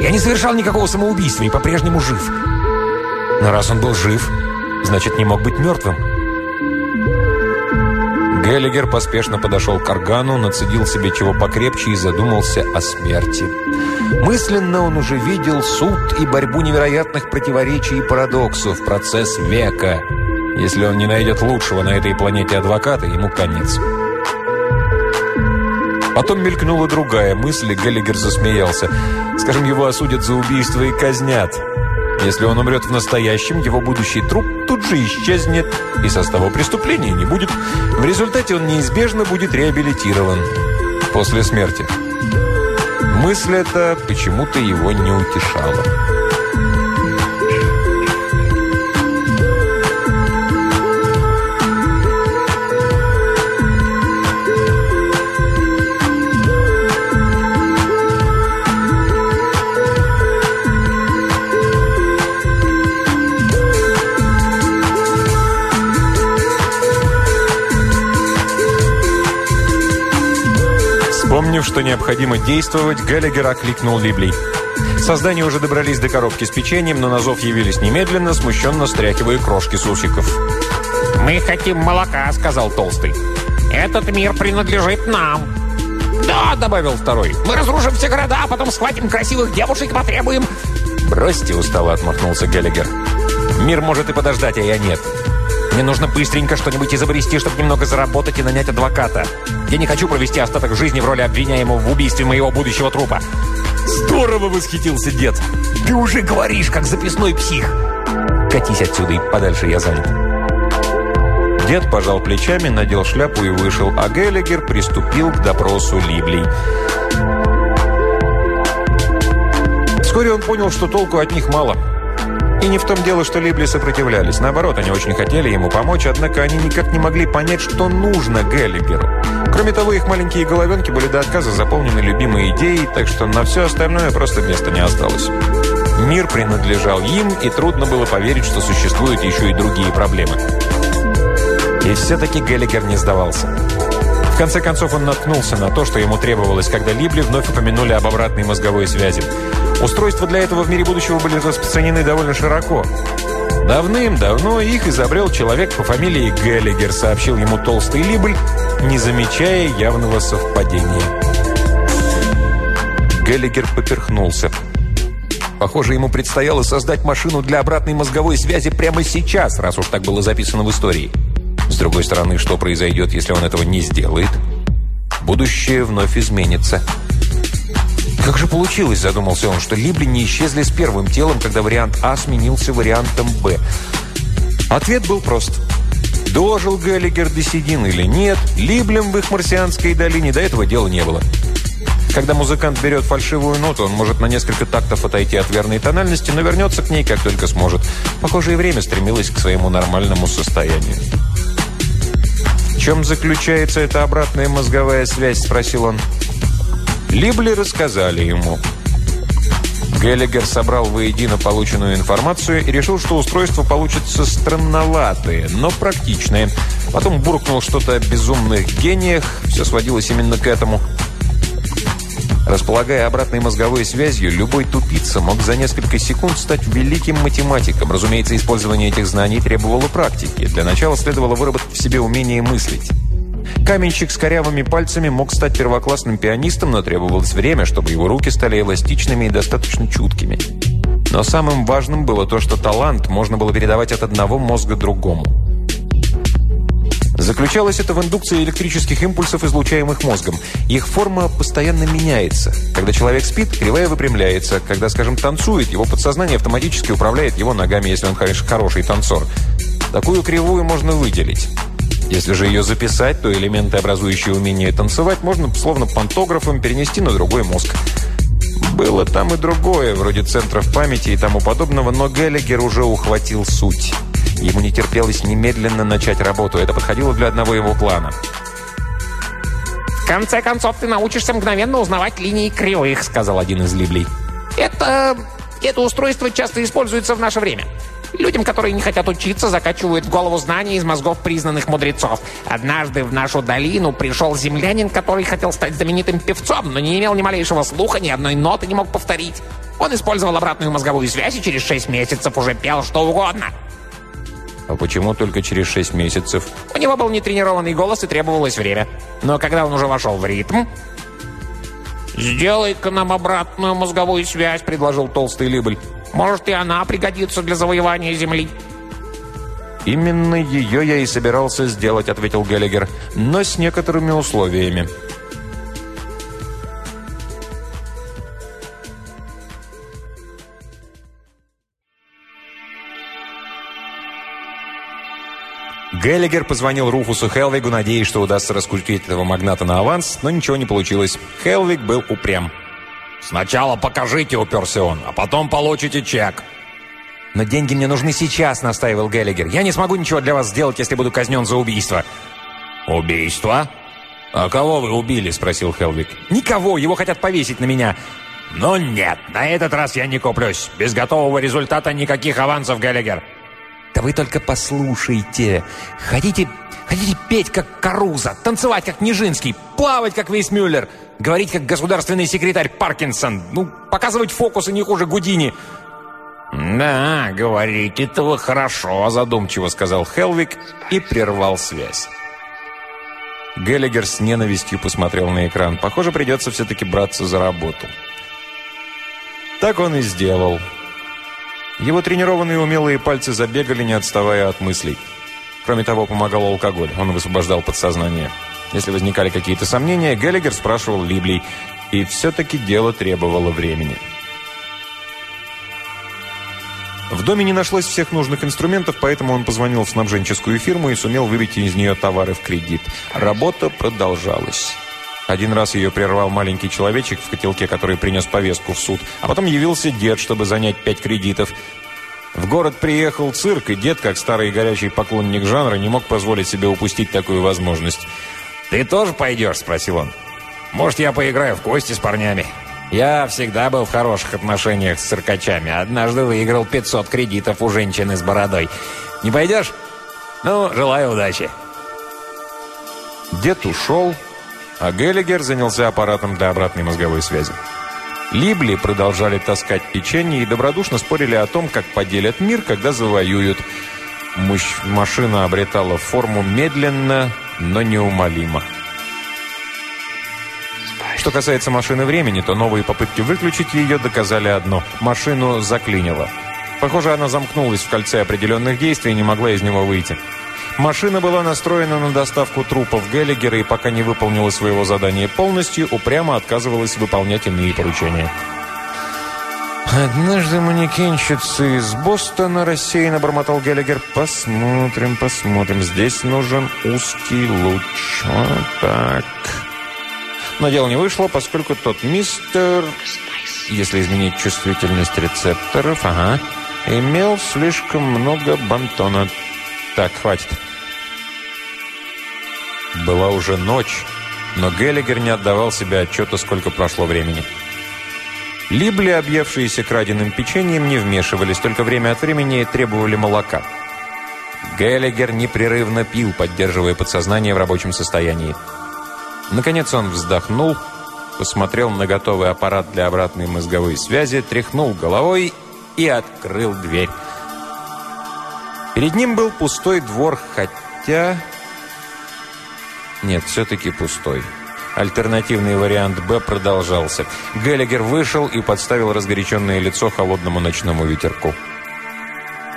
Я не совершал никакого самоубийства и по-прежнему жив. Но раз он был жив, значит, не мог быть мертвым. Геллигер поспешно подошел к органу, нацедил себе чего покрепче и задумался о смерти. Мысленно он уже видел суд и борьбу невероятных противоречий и парадоксов, процесс века. Если он не найдет лучшего на этой планете адвоката, ему конец. Потом мелькнула другая мысль, и Геллигер засмеялся. Скажем, его осудят за убийство и казнят. Если он умрет в настоящем, его будущий труп тут же исчезнет, и состава преступления не будет. В результате он неизбежно будет реабилитирован после смерти. Мысль эта почему-то его не утешала. Вспомнив, что необходимо действовать, Геллигер окликнул Либлей. Создания уже добрались до коробки с печеньем, но на зов явились немедленно, смущенно стряхивая крошки с усиков. «Мы хотим молока», — сказал Толстый. «Этот мир принадлежит нам». «Да», — добавил второй. «Мы разрушим все города, а потом схватим красивых девушек и потребуем...» «Бросьте», — устало отмахнулся Геллигер. «Мир может и подождать, а я нет. Мне нужно быстренько что-нибудь изобрести, чтобы немного заработать и нанять адвоката. Я не хочу провести остаток жизни в роли обвиняемого в убийстве моего будущего трупа». «Здорово!» — восхитился дед. «Ты уже говоришь, как записной псих!» «Катись отсюда и подальше, я занят». Дед пожал плечами, надел шляпу и вышел, а Геллигер приступил к допросу Либлей. Вскоре он понял, что толку от них мало – и не в том дело, что Либли сопротивлялись. Наоборот, они очень хотели ему помочь, однако они никак не могли понять, что нужно Геллигеру. Кроме того, их маленькие головенки были до отказа заполнены любимой идеей, так что на все остальное просто места не осталось. Мир принадлежал им, и трудно было поверить, что существуют еще и другие проблемы. И все-таки Геллигер не сдавался. В конце концов, он наткнулся на то, что ему требовалось, когда Либли вновь упомянули об обратной мозговой связи. Устройства для этого в мире будущего были распространены довольно широко. Давным-давно их изобрел человек по фамилии Геллигер, сообщил ему толстый Либль, не замечая явного совпадения. Геллигер поперхнулся. Похоже, ему предстояло создать машину для обратной мозговой связи прямо сейчас, раз уж так было записано в истории. С другой стороны, что произойдет, если он этого не сделает? Будущее вновь изменится. Как же получилось, задумался он, что Либли не исчезли с первым телом, когда вариант А сменился вариантом Б? Ответ был прост. Дожил Геллигер до седин или нет, Либлем в их марсианской долине до этого дела не было. Когда музыкант берет фальшивую ноту, он может на несколько тактов отойти от верной тональности, но вернется к ней как только сможет. Похоже, и время стремилось к своему нормальному состоянию. «В чем заключается эта обратная мозговая связь?» – спросил он. Либли рассказали ему. Геллигер собрал воедино полученную информацию и решил, что устройство получится странноватое, но практичное. Потом буркнул что-то о безумных гениях, все сводилось именно к этому. Располагая обратной мозговой связью, любой тупица мог за несколько секунд стать великим математиком. Разумеется, использование этих знаний требовало практики. Для начала следовало выработать в себе умение мыслить. Каменщик с корявыми пальцами мог стать первоклассным пианистом, но требовалось время, чтобы его руки стали эластичными и достаточно чуткими. Но самым важным было то, что талант можно было передавать от одного мозга другому. Заключалось это в индукции электрических импульсов, излучаемых мозгом. Их форма постоянно меняется. Когда человек спит, кривая выпрямляется. Когда, скажем, танцует, его подсознание автоматически управляет его ногами, если он, конечно, хороший танцор. Такую кривую можно выделить. Если же ее записать, то элементы, образующие умение танцевать, можно словно пантографом перенести на другой мозг. Было там и другое, вроде центров памяти и тому подобного, но Геллигер уже ухватил суть. Ему не терпелось немедленно начать работу. Это подходило для одного его плана. «В конце концов, ты научишься мгновенно узнавать линии кривых», — сказал один из Либлей. «Это... это устройство часто используется в наше время. Людям, которые не хотят учиться, закачивают в голову знания из мозгов признанных мудрецов. Однажды в нашу долину пришел землянин, который хотел стать знаменитым певцом, но не имел ни малейшего слуха, ни одной ноты не мог повторить. Он использовал обратную мозговую связь и через шесть месяцев уже пел что угодно. А почему только через шесть месяцев? У него был нетренированный голос и требовалось время. Но когда он уже вошел в ритм... «Сделай-ка нам обратную мозговую связь», — предложил толстый Либель. Может, и она пригодится для завоевания Земли». «Именно ее я и собирался сделать», — ответил Геллигер, «но с некоторыми условиями». Геллигер позвонил Руфусу Хелвигу, надеясь, что удастся раскрутить этого магната на аванс, но ничего не получилось. Хелвиг был упрям. «Сначала покажите», — уперся он, «а потом получите чек». «Но деньги мне нужны сейчас», — настаивал Геллигер. «Я не смогу ничего для вас сделать, если буду казнен за убийство». «Убийство? А кого вы убили?» — спросил Хелвик. «Никого, его хотят повесить на меня». «Ну нет, на этот раз я не куплюсь. Без готового результата никаких авансов, Геллигер». «Да вы только послушайте. Хотите, хотите петь, как Каруза, танцевать, как Нижинский, плавать, как Вейсмюллер, говорить, как государственный секретарь Паркинсон, ну, показывать фокусы не хуже Гудини». «Да, говорить этого хорошо», — задумчиво сказал Хелвик и прервал связь. Геллигер с ненавистью посмотрел на экран. Похоже, придется все-таки браться за работу. Так он и сделал. Его тренированные умелые пальцы забегали, не отставая от мыслей. Кроме того, помогал алкоголь. Он высвобождал подсознание. Если возникали какие-то сомнения, Геллигер спрашивал Либлей. И все-таки дело требовало времени. В доме не нашлось всех нужных инструментов, поэтому он позвонил в снабженческую фирму и сумел вывести из нее товары в кредит. Работа продолжалась. Один раз ее прервал маленький человечек в котелке, который принес повестку в суд. А потом явился дед, чтобы занять пять кредитов. В город приехал цирк, и дед, как старый горячий поклонник жанра, не мог позволить себе упустить такую возможность. «Ты тоже пойдешь?» – спросил он. «Может, я поиграю в кости с парнями?» Я всегда был в хороших отношениях с циркачами. Однажды выиграл 500 кредитов у женщины с бородой. Не пойдешь? Ну, желаю удачи. Дед ушел, а Геллигер занялся аппаратом для обратной мозговой связи. Либли продолжали таскать печенье и добродушно спорили о том, как поделят мир, когда завоюют. Мощь машина обретала форму медленно, но неумолимо. Что касается машины времени, то новые попытки выключить ее доказали одно – машину заклинило. Похоже, она замкнулась в кольце определенных действий и не могла из него выйти. Машина была настроена на доставку трупов Геллигера и пока не выполнила своего задания полностью, упрямо отказывалась выполнять иные поручения. «Однажды манекенщица из Бостона рассеянно бормотал Геллигер. Посмотрим, посмотрим. Здесь нужен узкий луч. Вот так. Но дело не вышло, поскольку тот мистер, если изменить чувствительность рецепторов, ага, имел слишком много бантона. Так, хватит. Была уже ночь, но Геллигер не отдавал себе отчета, сколько прошло времени. Либли, объевшиеся краденым печеньем, не вмешивались, только время от времени требовали молока. Геллигер непрерывно пил, поддерживая подсознание в рабочем состоянии. Наконец он вздохнул посмотрел на готовый аппарат для обратной мозговой связи, тряхнул головой и открыл дверь. Перед ним был пустой двор, хотя... Нет, все-таки пустой. Альтернативный вариант «Б» продолжался. Геллигер вышел и подставил разгоряченное лицо холодному ночному ветерку.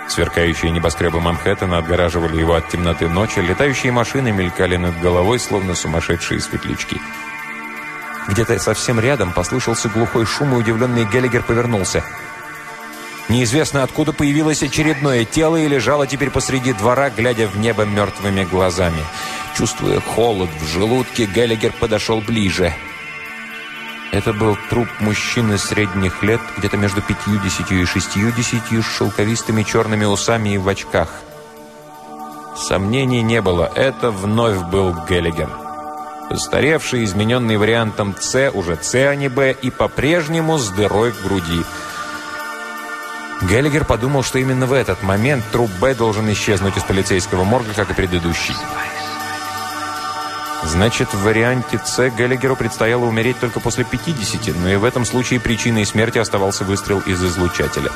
Сверкающие небоскребы Манхэттена отгораживали его от темноты ночи, летающие машины мелькали над головой, словно сумасшедшие светлячки. Где-то совсем рядом послышался глухой шум, и удивленный Геллигер повернулся. Неизвестно, откуда появилось очередное тело и лежало теперь посреди двора, глядя в небо мертвыми глазами. Чувствуя холод в желудке, Геллигер подошел ближе. Это был труп мужчины средних лет, где-то между 50 и 60, с шелковистыми черными усами и в очках. Сомнений не было, это вновь был Геллигер. Постаревший, измененный вариантом «С», уже «С», а не «Б», и по-прежнему с дырой в груди – Геллигер подумал, что именно в этот момент труп Б должен исчезнуть из полицейского морга, как и предыдущий. Значит, в варианте С Геллигеру предстояло умереть только после 50, но и в этом случае причиной смерти оставался выстрел из излучателя.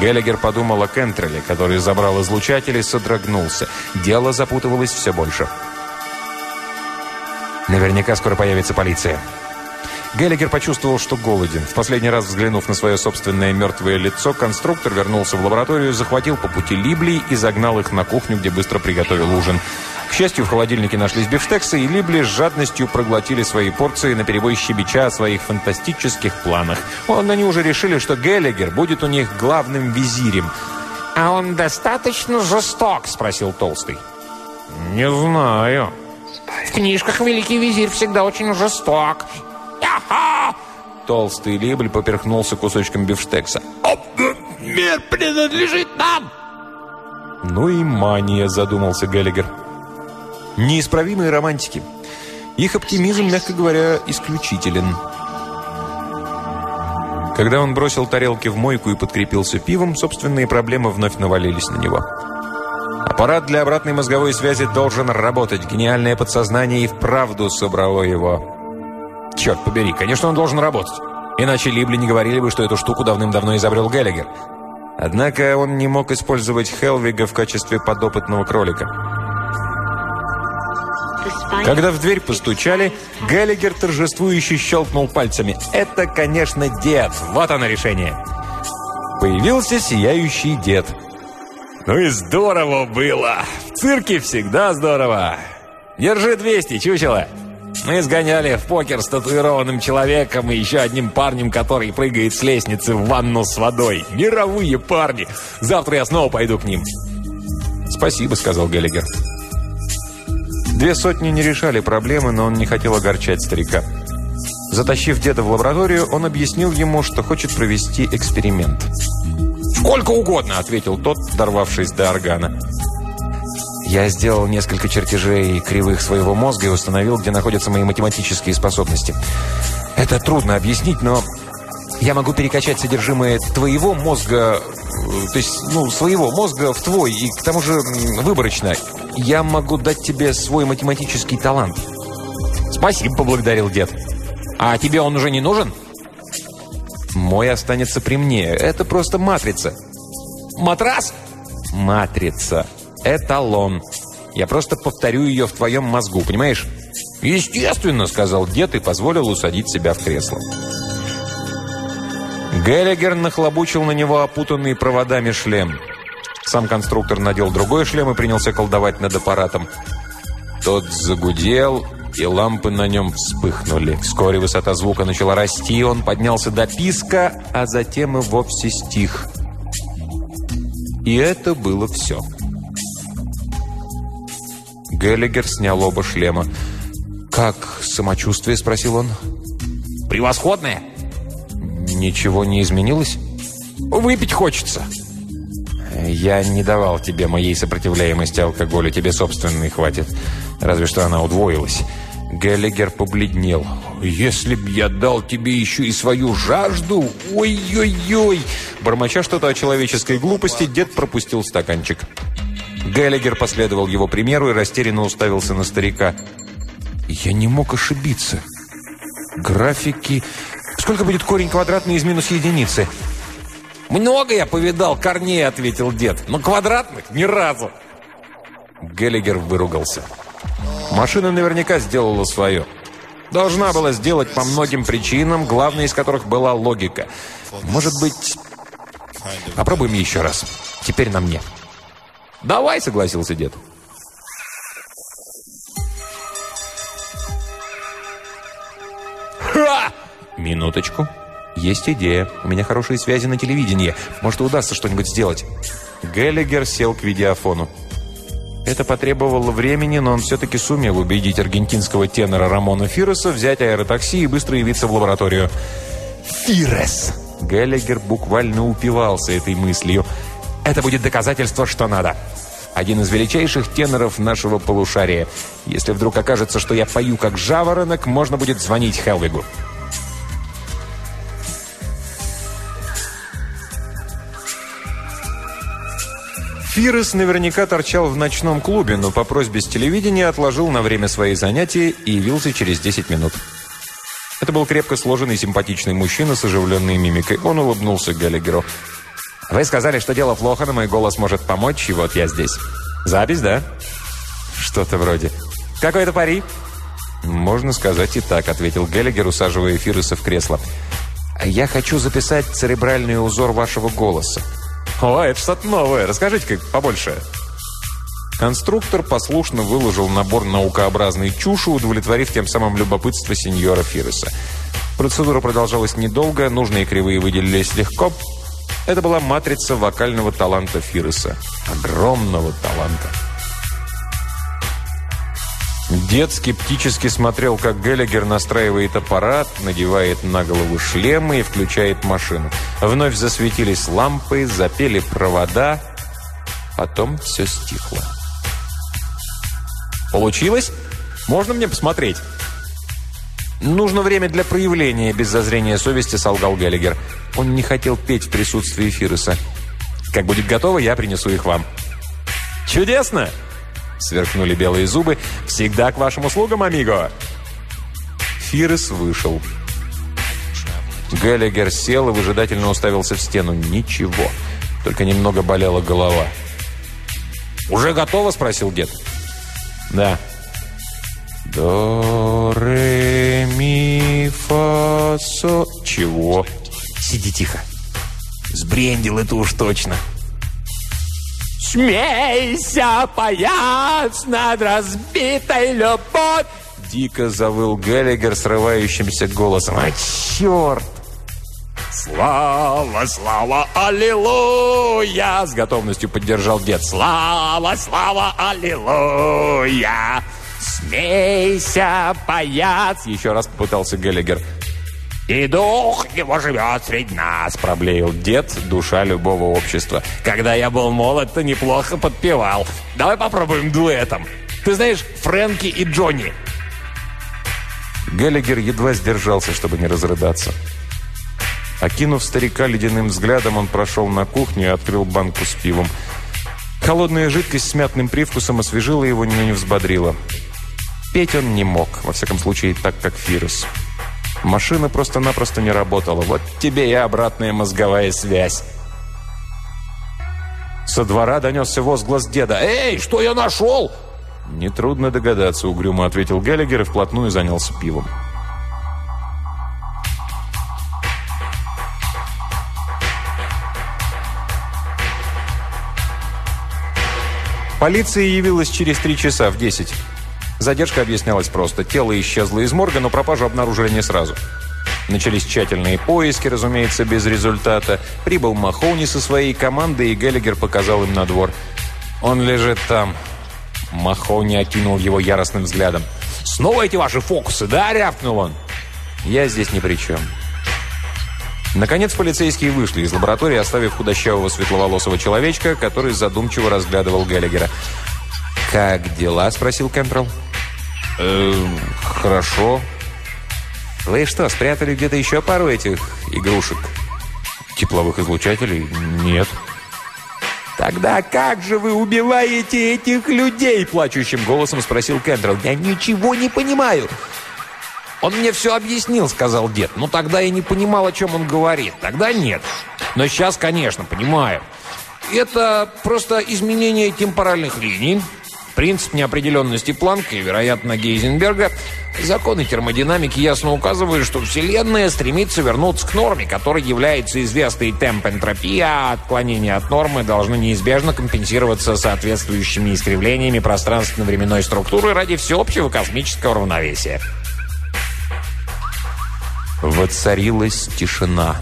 Геллигер подумал о Кентреле, который забрал излучатель и содрогнулся. Дело запутывалось все больше. Наверняка скоро появится полиция. Геллигер почувствовал, что голоден. В последний раз взглянув на свое собственное мертвое лицо, конструктор вернулся в лабораторию, захватил по пути Либли и загнал их на кухню, где быстро приготовил ужин. К счастью, в холодильнике нашлись бифштексы, и Либли с жадностью проглотили свои порции, на перебой щебеча о своих фантастических планах. Он, они уже решили, что Геллигер будет у них главным визирем. «А он достаточно жесток?» – спросил Толстый. «Не знаю». «В книжках Великий Визирь всегда очень жесток. Ха-ха!» Толстый Либль поперхнулся кусочком бифштекса. «Мир принадлежит нам!» «Ну и мания», — задумался Геллигер. «Неисправимые романтики. Их оптимизм, мягко говоря, исключителен». Когда он бросил тарелки в мойку и подкрепился пивом, собственные проблемы вновь навалились на него. Аппарат для обратной мозговой связи должен работать. Гениальное подсознание и вправду собрало его. Черт побери, конечно, он должен работать. Иначе Либли не говорили бы, что эту штуку давным-давно изобрел Геллигер. Однако он не мог использовать Хелвига в качестве подопытного кролика. Когда в дверь постучали, Геллигер торжествующе щелкнул пальцами. «Это, конечно, дед! Вот оно решение!» Появился сияющий дед. «Ну и здорово было! В цирке всегда здорово! Держи 200, чучело!» Мы сгоняли в покер с татуированным человеком и еще одним парнем, который прыгает с лестницы в ванну с водой. Мировые парни! Завтра я снова пойду к ним. «Спасибо», — сказал Геллигер. Две сотни не решали проблемы, но он не хотел огорчать старика. Затащив деда в лабораторию, он объяснил ему, что хочет провести эксперимент. «Сколько угодно», — ответил тот, дорвавшись до органа. Я сделал несколько чертежей кривых своего мозга и установил, где находятся мои математические способности. Это трудно объяснить, но я могу перекачать содержимое твоего мозга, то есть, ну, своего мозга в твой, и к тому же выборочно. Я могу дать тебе свой математический талант. Спасибо, поблагодарил дед. А тебе он уже не нужен? Мой останется при мне. Это просто матрица. Матрас? Матрица эталон. Я просто повторю ее в твоем мозгу, понимаешь? «Естественно», — сказал дед и позволил усадить себя в кресло. Геллигер нахлобучил на него опутанный проводами шлем. Сам конструктор надел другой шлем и принялся колдовать над аппаратом. Тот загудел, и лампы на нем вспыхнули. Вскоре высота звука начала расти, он поднялся до писка, а затем и вовсе стих. И это было все. Геллигер снял оба шлема. «Как самочувствие?» – спросил он. «Превосходное!» «Ничего не изменилось?» «Выпить хочется!» «Я не давал тебе моей сопротивляемости алкоголю, тебе собственной хватит. Разве что она удвоилась». Геллигер побледнел. «Если б я дал тебе еще и свою жажду! Ой-ой-ой!» Бормоча что-то о человеческой глупости, дед пропустил стаканчик. Геллигер последовал его примеру и растерянно уставился на старика. «Я не мог ошибиться. Графики. Сколько будет корень квадратный из минус единицы? «Много я повидал корней», — ответил дед. «Но квадратных ни разу». Геллигер выругался. Машина наверняка сделала свое. Должна была сделать по многим причинам, главной из которых была логика. Может быть... Попробуем еще раз. Теперь на мне. «Давай», — согласился дед. Ха! Минуточку. Есть идея. У меня хорошие связи на телевидении. Может, удастся что-нибудь сделать. Геллигер сел к видеофону. Это потребовало времени, но он все-таки сумел убедить аргентинского тенора Рамона Фиреса взять аэротакси и быстро явиться в лабораторию. «Фирес!» Геллигер буквально упивался этой мыслью. «Это будет доказательство, что надо!» Один из величайших теноров нашего полушария. Если вдруг окажется, что я пою как жаворонок, можно будет звонить Хелвигу. Фирес наверняка торчал в ночном клубе, но по просьбе с телевидения отложил на время свои занятия и явился через 10 минут. Это был крепко сложенный симпатичный мужчина с оживленной мимикой. Он улыбнулся Галлигеру. «Вы сказали, что дело плохо, но мой голос может помочь, и вот я здесь. Запись, да?» «Что-то вроде». «Какой-то пари?» «Можно сказать и так», — ответил Геллигер, усаживая Фиреса в кресло. «Я хочу записать церебральный узор вашего голоса». «О, это что-то новое. Расскажите как побольше». Конструктор послушно выложил набор наукообразной чуши, удовлетворив тем самым любопытство сеньора Фиреса. Процедура продолжалась недолго, нужные кривые выделились легко. Это была матрица вокального таланта Фиреса. Огромного таланта. Дед скептически смотрел, как Геллигер настраивает аппарат, надевает на голову шлемы и включает машину. Вновь засветились лампы, запели провода. Потом все стихло. «Получилось? Можно мне посмотреть?» «Нужно время для проявления», — без зазрения совести солгал Геллигер. Он не хотел петь в присутствии Фируса. «Как будет готово, я принесу их вам». «Чудесно!» Сверкнули белые зубы. «Всегда к вашим услугам, амиго!» Фирес вышел. Геллигер сел и выжидательно уставился в стену. Ничего. Только немного болела голова. «Уже готово?» – спросил дед. «Да». «До, ре, ми, фа, со...» «Чего?» «Сиди тихо». «Сбрендил это уж точно». Смейся, паяц, над разбитой любовь!» Дико завыл Геллигер срывающимся голосом. «А, черт!» «Слава, слава, аллилуйя!» С готовностью поддержал дед. «Слава, слава, аллилуйя!» «Смейся, паяц!» Еще раз попытался Геллигер. «И дух его живет среди нас», — проблеял дед, душа любого общества. «Когда я был молод, то неплохо подпевал. Давай попробуем дуэтом. Ты знаешь Фрэнки и Джонни?» Геллигер едва сдержался, чтобы не разрыдаться. Окинув старика ледяным взглядом, он прошел на кухню и открыл банку с пивом. Холодная жидкость с мятным привкусом освежила его, но не взбодрила. Петь он не мог, во всяком случае, так, как Фирос. Машина просто-напросто не работала. Вот тебе и обратная мозговая связь. Со двора донесся возглас деда. «Эй, что я нашел?» «Нетрудно догадаться», — угрюмо ответил Геллигер и вплотную занялся пивом. Полиция явилась через три часа в десять. Задержка объяснялась просто. Тело исчезло из морга, но пропажу обнаружили не сразу. Начались тщательные поиски, разумеется, без результата. Прибыл Махоуни со своей командой, и Геллигер показал им на двор. «Он лежит там». Махоуни окинул его яростным взглядом. «Снова эти ваши фокусы, да?» – рявкнул он. «Я здесь ни при чем». Наконец полицейские вышли из лаборатории, оставив худощавого светловолосого человечка, который задумчиво разглядывал Геллигера. «Как дела?» – спросил Кэмпрелл. Э, хорошо. Вы что, спрятали где-то еще пару этих игрушек? Тепловых излучателей? Нет. «Тогда как же вы убиваете этих людей?» Плачущим голосом спросил Кендрелл. «Я ничего не понимаю». «Он мне все объяснил», — сказал дед. «Ну, тогда я не понимал, о чем он говорит. Тогда нет. Но сейчас, конечно, понимаю. Это просто изменение темпоральных линий, принцип неопределенности Планка и, вероятно, Гейзенберга, законы термодинамики ясно указывают, что Вселенная стремится вернуться к норме, которой является известный темп энтропии, а отклонения от нормы должны неизбежно компенсироваться соответствующими искривлениями пространственно-временной структуры ради всеобщего космического равновесия. Воцарилась тишина.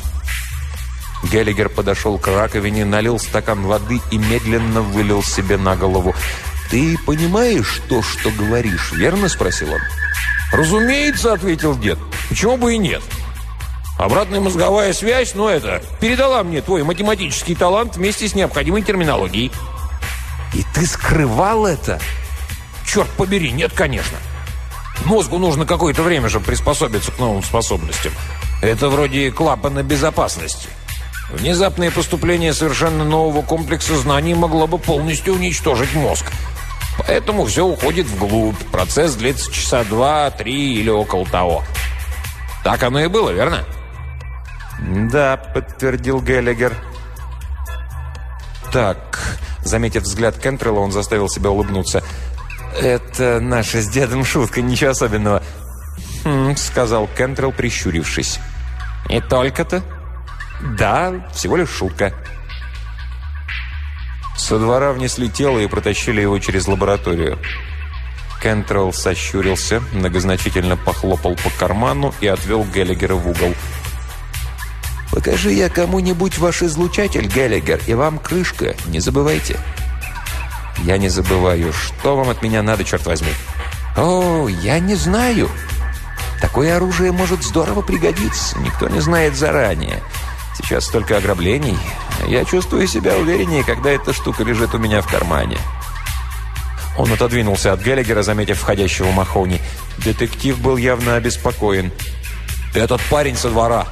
Геллигер подошел к раковине, налил стакан воды и медленно вылил себе на голову. «Ты понимаешь то, что говоришь, верно?» – спросил он. «Разумеется», – ответил дед. «Почему бы и нет?» Обратная мозговая связь, ну это, передала мне твой математический талант вместе с необходимой терминологией. И ты скрывал это? Черт побери, нет, конечно. Мозгу нужно какое-то время, чтобы приспособиться к новым способностям. Это вроде клапана безопасности. Внезапное поступление совершенно нового комплекса знаний могло бы полностью уничтожить мозг. Поэтому все уходит вглубь. Процесс длится часа два, три или около того. Так оно и было, верно? «Да», — подтвердил Геллигер. «Так», — заметив взгляд Кентрелла, он заставил себя улыбнуться. «Это наша с дедом шутка, ничего особенного». «Хм», — сказал Кентрелл, прищурившись. «И только-то?» «Да, всего лишь шутка». Со двора внесли тело и протащили его через лабораторию. Кентрелл сощурился, многозначительно похлопал по карману и отвел Геллигера в угол. «Покажи я кому-нибудь ваш излучатель, Геллигер, и вам крышка, не забывайте». «Я не забываю. Что вам от меня надо, черт возьми?» «О, я не знаю. Такое оружие может здорово пригодиться. Никто не знает заранее. Сейчас столько ограблений. Я чувствую себя увереннее, когда эта штука лежит у меня в кармане». Он отодвинулся от Геллигера, заметив входящего Махони. Детектив был явно обеспокоен. «Этот парень со двора».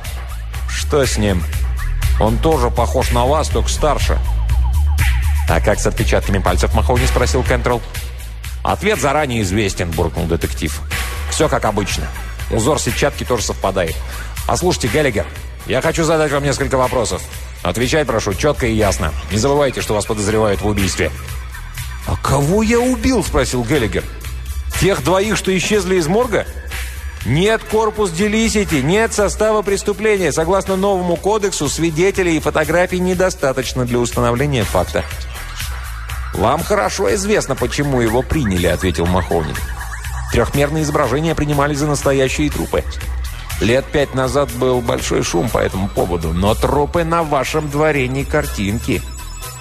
«Что с ним?» «Он тоже похож на вас, только старше». «А как с отпечатками пальцев Махони?» – спросил Кентрелл. «Ответ заранее известен», – буркнул детектив. «Все как обычно. Узор сетчатки тоже совпадает. Послушайте, Геллигер, я хочу задать вам несколько вопросов. Отвечать прошу четко и ясно. Не забывайте, что вас подозревают в убийстве». «А кого я убил?» – спросил Геллигер. «Тех двоих, что исчезли из морга?» «Нет корпус делисити, нет состава преступления. Согласно новому кодексу, свидетелей и фотографий недостаточно для установления факта». «Вам хорошо известно, почему его приняли», — ответил Маховник. «Трехмерные изображения принимали за настоящие трупы. Лет пять назад был большой шум по этому поводу, но трупы на вашем дворе не картинки.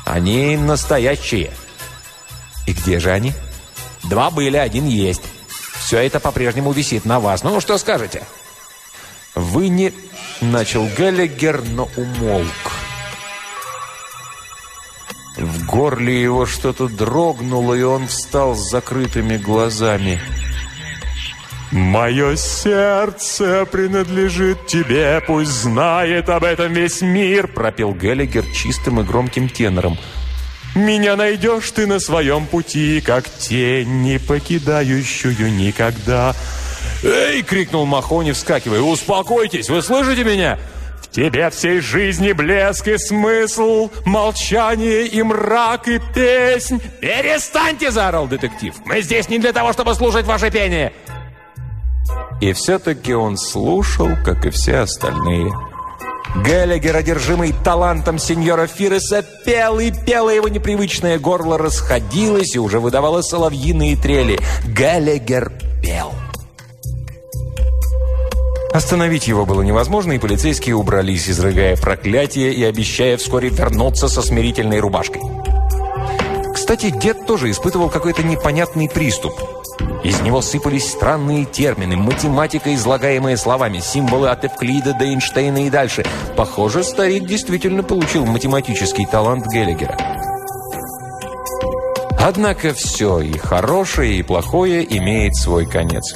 Они настоящие». «И где же они?» «Два были, один есть. Все это по-прежнему висит на вас. Ну, что скажете?» «Вы не...» — начал Геллигер, но умолк. В горле его что-то дрогнуло, и он встал с закрытыми глазами. «Мое сердце принадлежит тебе, пусть знает об этом весь мир», пропел Геллигер чистым и громким тенором. «Меня найдешь ты на своем пути, как тень, не покидающую никогда». «Эй!» — крикнул Махони, вскакивая. «Успокойтесь! Вы слышите меня?» «В тебе всей жизни блеск и смысл, молчание и мрак и песнь!» «Перестаньте!» — заорал детектив. «Мы здесь не для того, чтобы слушать ваше пение!» И все-таки он слушал, как и все остальные. Геллигер, одержимый талантом сеньора Фиреса, пел и пел, его непривычное горло расходилось и уже выдавало соловьиные трели. Геллигер пел. Остановить его было невозможно, и полицейские убрались, изрыгая проклятие и обещая вскоре вернуться со смирительной рубашкой. Кстати, дед тоже испытывал какой-то непонятный приступ. Из него сыпались странные термины, математика, излагаемая словами, символы от Эвклида до Эйнштейна и дальше. Похоже, старик действительно получил математический талант Геллигера. Однако все, и хорошее, и плохое, имеет свой конец.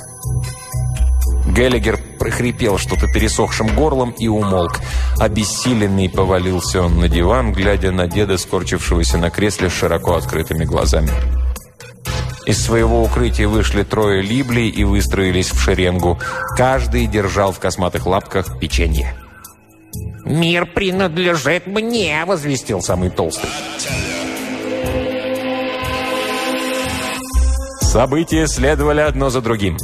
Геллигер прохрипел что-то пересохшим горлом и умолк. Обессиленный повалился он на диван, глядя на деда, скорчившегося на кресле с широко открытыми глазами. Из своего укрытия вышли трое либлей и выстроились в шеренгу. Каждый держал в косматых лапках печенье. «Мир принадлежит мне!» — возвестил самый толстый. События следовали одно за другим.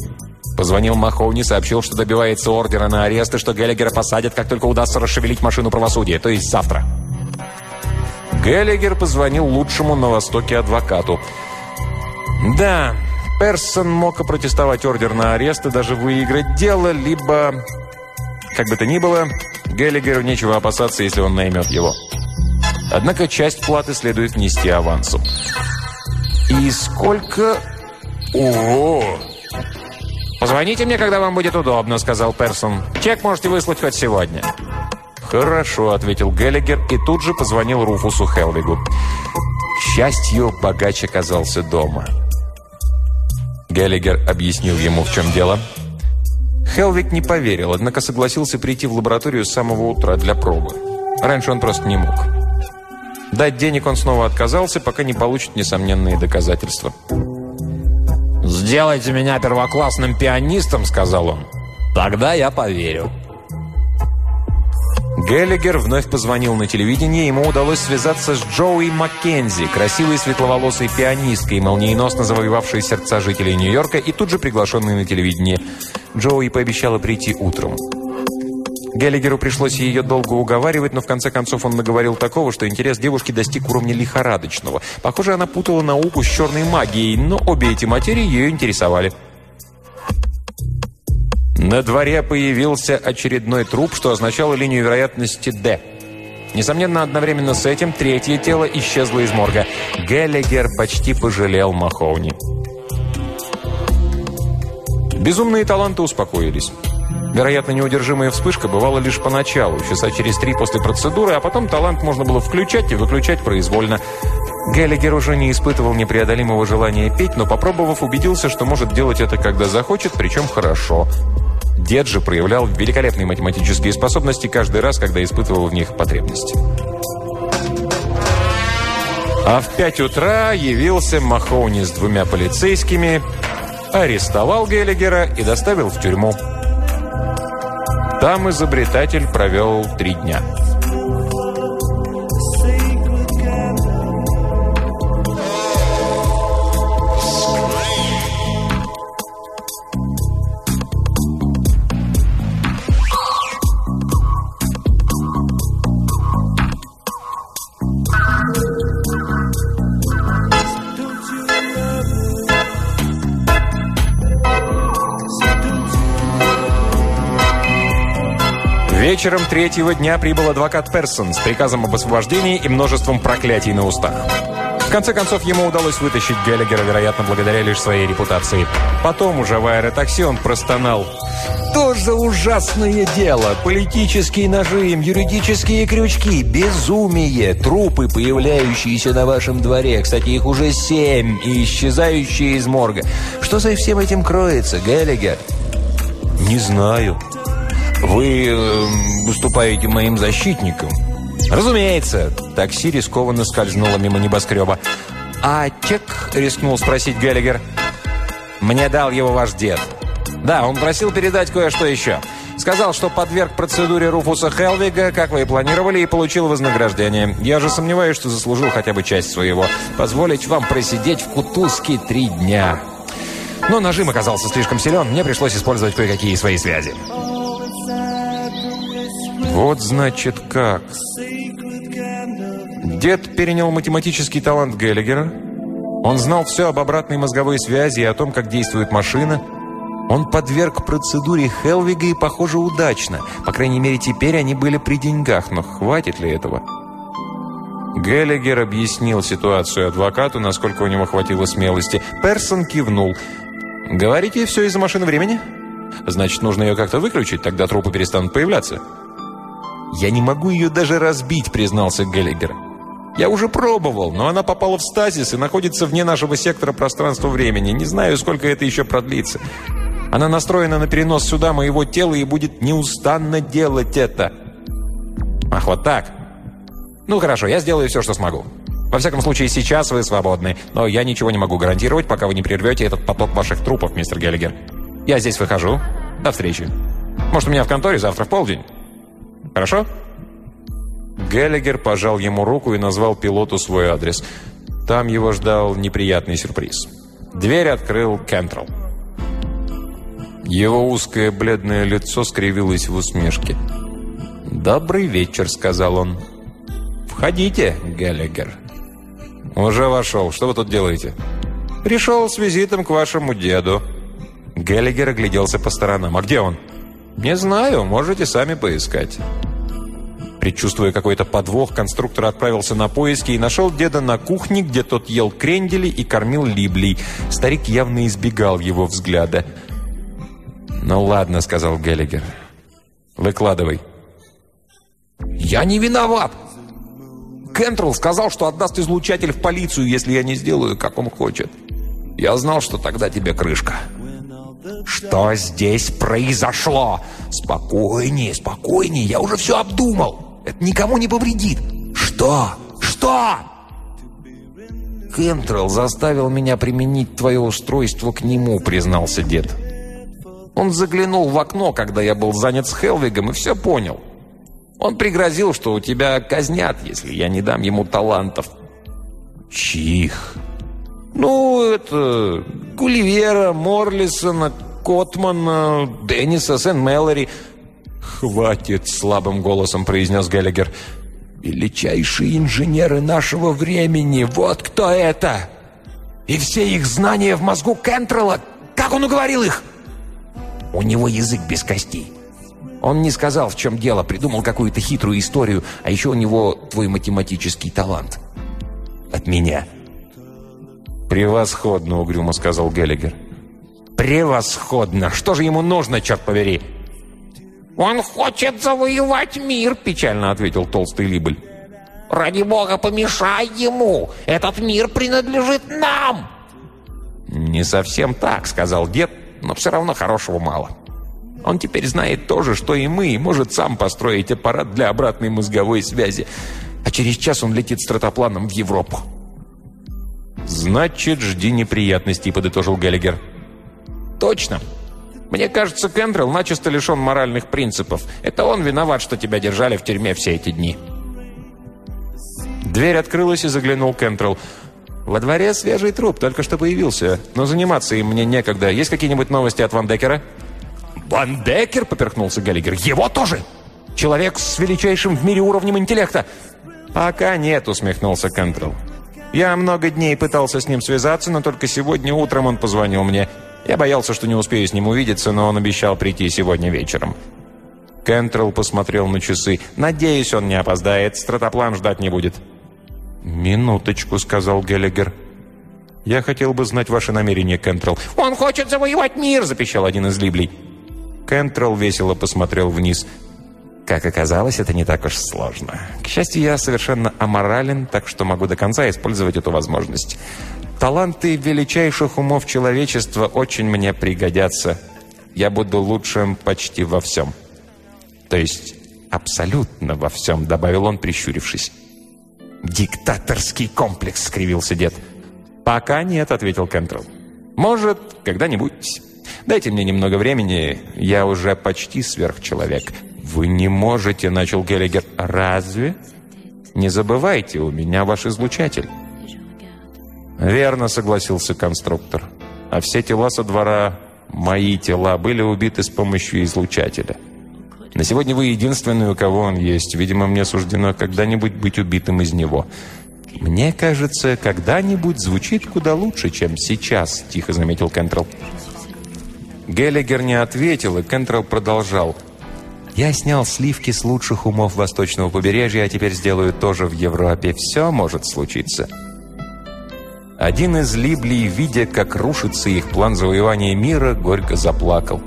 Позвонил Махоуни, сообщил, что добивается ордера на арест и что Геллигера посадят, как только удастся расшевелить машину правосудия, то есть завтра. Геллигер позвонил лучшему на Востоке адвокату. Да, Персон мог опротестовать ордер на арест и даже выиграть дело, либо... Как бы то ни было, Геллигеру нечего опасаться, если он наймет его. Однако часть платы следует внести авансом. И сколько... Ого! «Позвоните мне, когда вам будет удобно», — сказал Персон. «Чек можете выслать хоть сегодня». «Хорошо», — ответил Геллигер и тут же позвонил Руфусу Хелвигу. К счастью, богач оказался дома. Геллигер объяснил ему, в чем дело. Хелвик не поверил, однако согласился прийти в лабораторию с самого утра для пробы. Раньше он просто не мог. Дать денег он снова отказался, пока не получит несомненные доказательства. «Сделайте меня первоклассным пианистом», — сказал он. «Тогда я поверю». Геллигер вновь позвонил на телевидение, ему удалось связаться с Джоуи Маккензи, красивой светловолосой пианисткой, молниеносно завоевавшей сердца жителей Нью-Йорка и тут же приглашенной на телевидение. Джоуи пообещала прийти утром. Геллигеру пришлось ее долго уговаривать, но в конце концов он наговорил такого, что интерес девушки достиг уровня лихорадочного. Похоже, она путала науку с черной магией, но обе эти материи ее интересовали. На дворе появился очередной труп, что означало линию вероятности «Д». Несомненно, одновременно с этим третье тело исчезло из морга. Геллигер почти пожалел Махоуни. Безумные таланты успокоились. Вероятно, неудержимая вспышка бывала лишь поначалу, часа через три после процедуры, а потом талант можно было включать и выключать произвольно. Геллигер уже не испытывал непреодолимого желания петь, но, попробовав, убедился, что может делать это, когда захочет, причем хорошо. Дед же проявлял великолепные математические способности каждый раз, когда испытывал в них потребность. А в пять утра явился Махоуни с двумя полицейскими, арестовал Геллигера и доставил в тюрьму. Там изобретатель провел три дня. Вечером третьего дня прибыл адвокат Персон с приказом об освобождении и множеством проклятий на устах. В конце концов, ему удалось вытащить Геллигера, вероятно, благодаря лишь своей репутации. Потом уже в аэротакси он простонал. «Что за ужасное дело? Политический нажим, юридические крючки, безумие, трупы, появляющиеся на вашем дворе. Кстати, их уже семь и исчезающие из морга. Что за всем этим кроется, Геллигер?» «Не знаю», вы э, выступаете моим защитником? Разумеется. Такси рискованно скользнуло мимо небоскреба. А чек, рискнул спросить Геллигер. Мне дал его ваш дед. Да, он просил передать кое-что еще. Сказал, что подверг процедуре Руфуса Хелвига, как вы и планировали, и получил вознаграждение. Я же сомневаюсь, что заслужил хотя бы часть своего. Позволить вам просидеть в Кутузке три дня. Но нажим оказался слишком силен, мне пришлось использовать кое-какие свои связи. Вот значит как. Дед перенял математический талант Геллигера. Он знал все об обратной мозговой связи и о том, как действует машина. Он подверг процедуре Хелвига и, похоже, удачно. По крайней мере, теперь они были при деньгах, но хватит ли этого? Геллигер объяснил ситуацию адвокату, насколько у него хватило смелости. Персон кивнул. «Говорите, все из-за машины времени?» «Значит, нужно ее как-то выключить, тогда трупы перестанут появляться». «Я не могу ее даже разбить», — признался Геллигер. «Я уже пробовал, но она попала в стазис и находится вне нашего сектора пространства-времени. Не знаю, сколько это еще продлится. Она настроена на перенос сюда моего тела и будет неустанно делать это». «Ах, вот так? Ну, хорошо, я сделаю все, что смогу». Во всяком случае, сейчас вы свободны, но я ничего не могу гарантировать, пока вы не прервете этот поток ваших трупов, мистер Геллигер. Я здесь выхожу. До встречи. Может, у меня в конторе завтра в полдень? Хорошо?» Геллигер пожал ему руку и назвал пилоту свой адрес. Там его ждал неприятный сюрприз. Дверь открыл Кентрелл. Его узкое бледное лицо скривилось в усмешке. «Добрый вечер», — сказал он. «Входите, Геллигер». «Уже вошел. Что вы тут делаете?» «Пришел с визитом к вашему деду». Геллигер огляделся по сторонам. «А где он?» «Не знаю. Можете сами поискать». Предчувствуя какой-то подвох, конструктор отправился на поиски и нашел деда на кухне, где тот ел крендели и кормил либлей. Старик явно избегал его взгляда. «Ну ладно», — сказал Геллигер. «Выкладывай». «Я не виноват!» Кентрелл сказал, что отдаст излучатель в полицию, если я не сделаю, как он хочет. Я знал, что тогда тебе крышка. Что здесь произошло? Спокойнее, спокойнее, я уже все обдумал. Это никому не повредит. Что? Что? Кентрелл заставил меня применить твое устройство к нему, признался дед. Он заглянул в окно, когда я был занят с Хелвигом, и все понял. Он пригрозил, что у тебя казнят, если я не дам ему талантов. Чьих? Ну, это Гулливера, Морлисона, Котмана, Денниса, Сен-Мэлори. «Хватит!» — слабым голосом произнес Геллигер. «Величайшие инженеры нашего времени! Вот кто это! И все их знания в мозгу Кентрелла! Как он уговорил их?» «У него язык без костей. Он не сказал, в чем дело, придумал какую-то хитрую историю, а еще у него твой математический талант. От меня». «Превосходно», — угрюмо сказал Геллигер. «Превосходно! Что же ему нужно, черт побери?» «Он хочет завоевать мир», — печально ответил толстый Либль. «Ради бога, помешай ему! Этот мир принадлежит нам!» «Не совсем так», — сказал дед, «но все равно хорошего мало. Он теперь знает то же, что и мы, и может сам построить аппарат для обратной мозговой связи. А через час он летит стратопланом в Европу». «Значит, жди неприятностей», — подытожил Геллигер. «Точно. Мне кажется, Кендрелл начисто лишен моральных принципов. Это он виноват, что тебя держали в тюрьме все эти дни». Дверь открылась и заглянул Кентрелл. «Во дворе свежий труп, только что появился. Но заниматься им мне некогда. Есть какие-нибудь новости от Ван Деккера?» «Ван Деккер?» — поперхнулся Галлигер. «Его тоже! Человек с величайшим в мире уровнем интеллекта!» «Пока нет», — усмехнулся Кентрелл. «Я много дней пытался с ним связаться, но только сегодня утром он позвонил мне. Я боялся, что не успею с ним увидеться, но он обещал прийти сегодня вечером». Кентрелл посмотрел на часы. «Надеюсь, он не опоздает. Стратоплан ждать не будет». «Минуточку», — сказал Геллигер. «Я хотел бы знать ваши намерения, Кентрелл». «Он хочет завоевать мир!» — запищал один из Либлей. Кентрелл весело посмотрел вниз. Как оказалось, это не так уж сложно. К счастью, я совершенно аморален, так что могу до конца использовать эту возможность. Таланты величайших умов человечества очень мне пригодятся. Я буду лучшим почти во всем. То есть абсолютно во всем, добавил он, прищурившись. «Диктаторский комплекс!» — скривился дед. «Пока нет», — ответил Кентрелл. «Может, когда-нибудь. Дайте мне немного времени, я уже почти сверхчеловек». «Вы не можете», — начал Геллигер. «Разве?» «Не забывайте, у меня ваш излучатель». «Верно», — согласился конструктор. «А все тела со двора, мои тела, были убиты с помощью излучателя». На сегодня вы единственный, у кого он есть. Видимо, мне суждено когда-нибудь быть убитым из него. Мне кажется, когда-нибудь звучит куда лучше, чем сейчас, тихо заметил Кентрелл. Геллигер не ответил, и Кентрелл продолжал. Я снял сливки с лучших умов восточного побережья, а теперь сделаю тоже в Европе. Все может случиться. Один из Либлей, видя, как рушится их план завоевания мира, горько заплакал.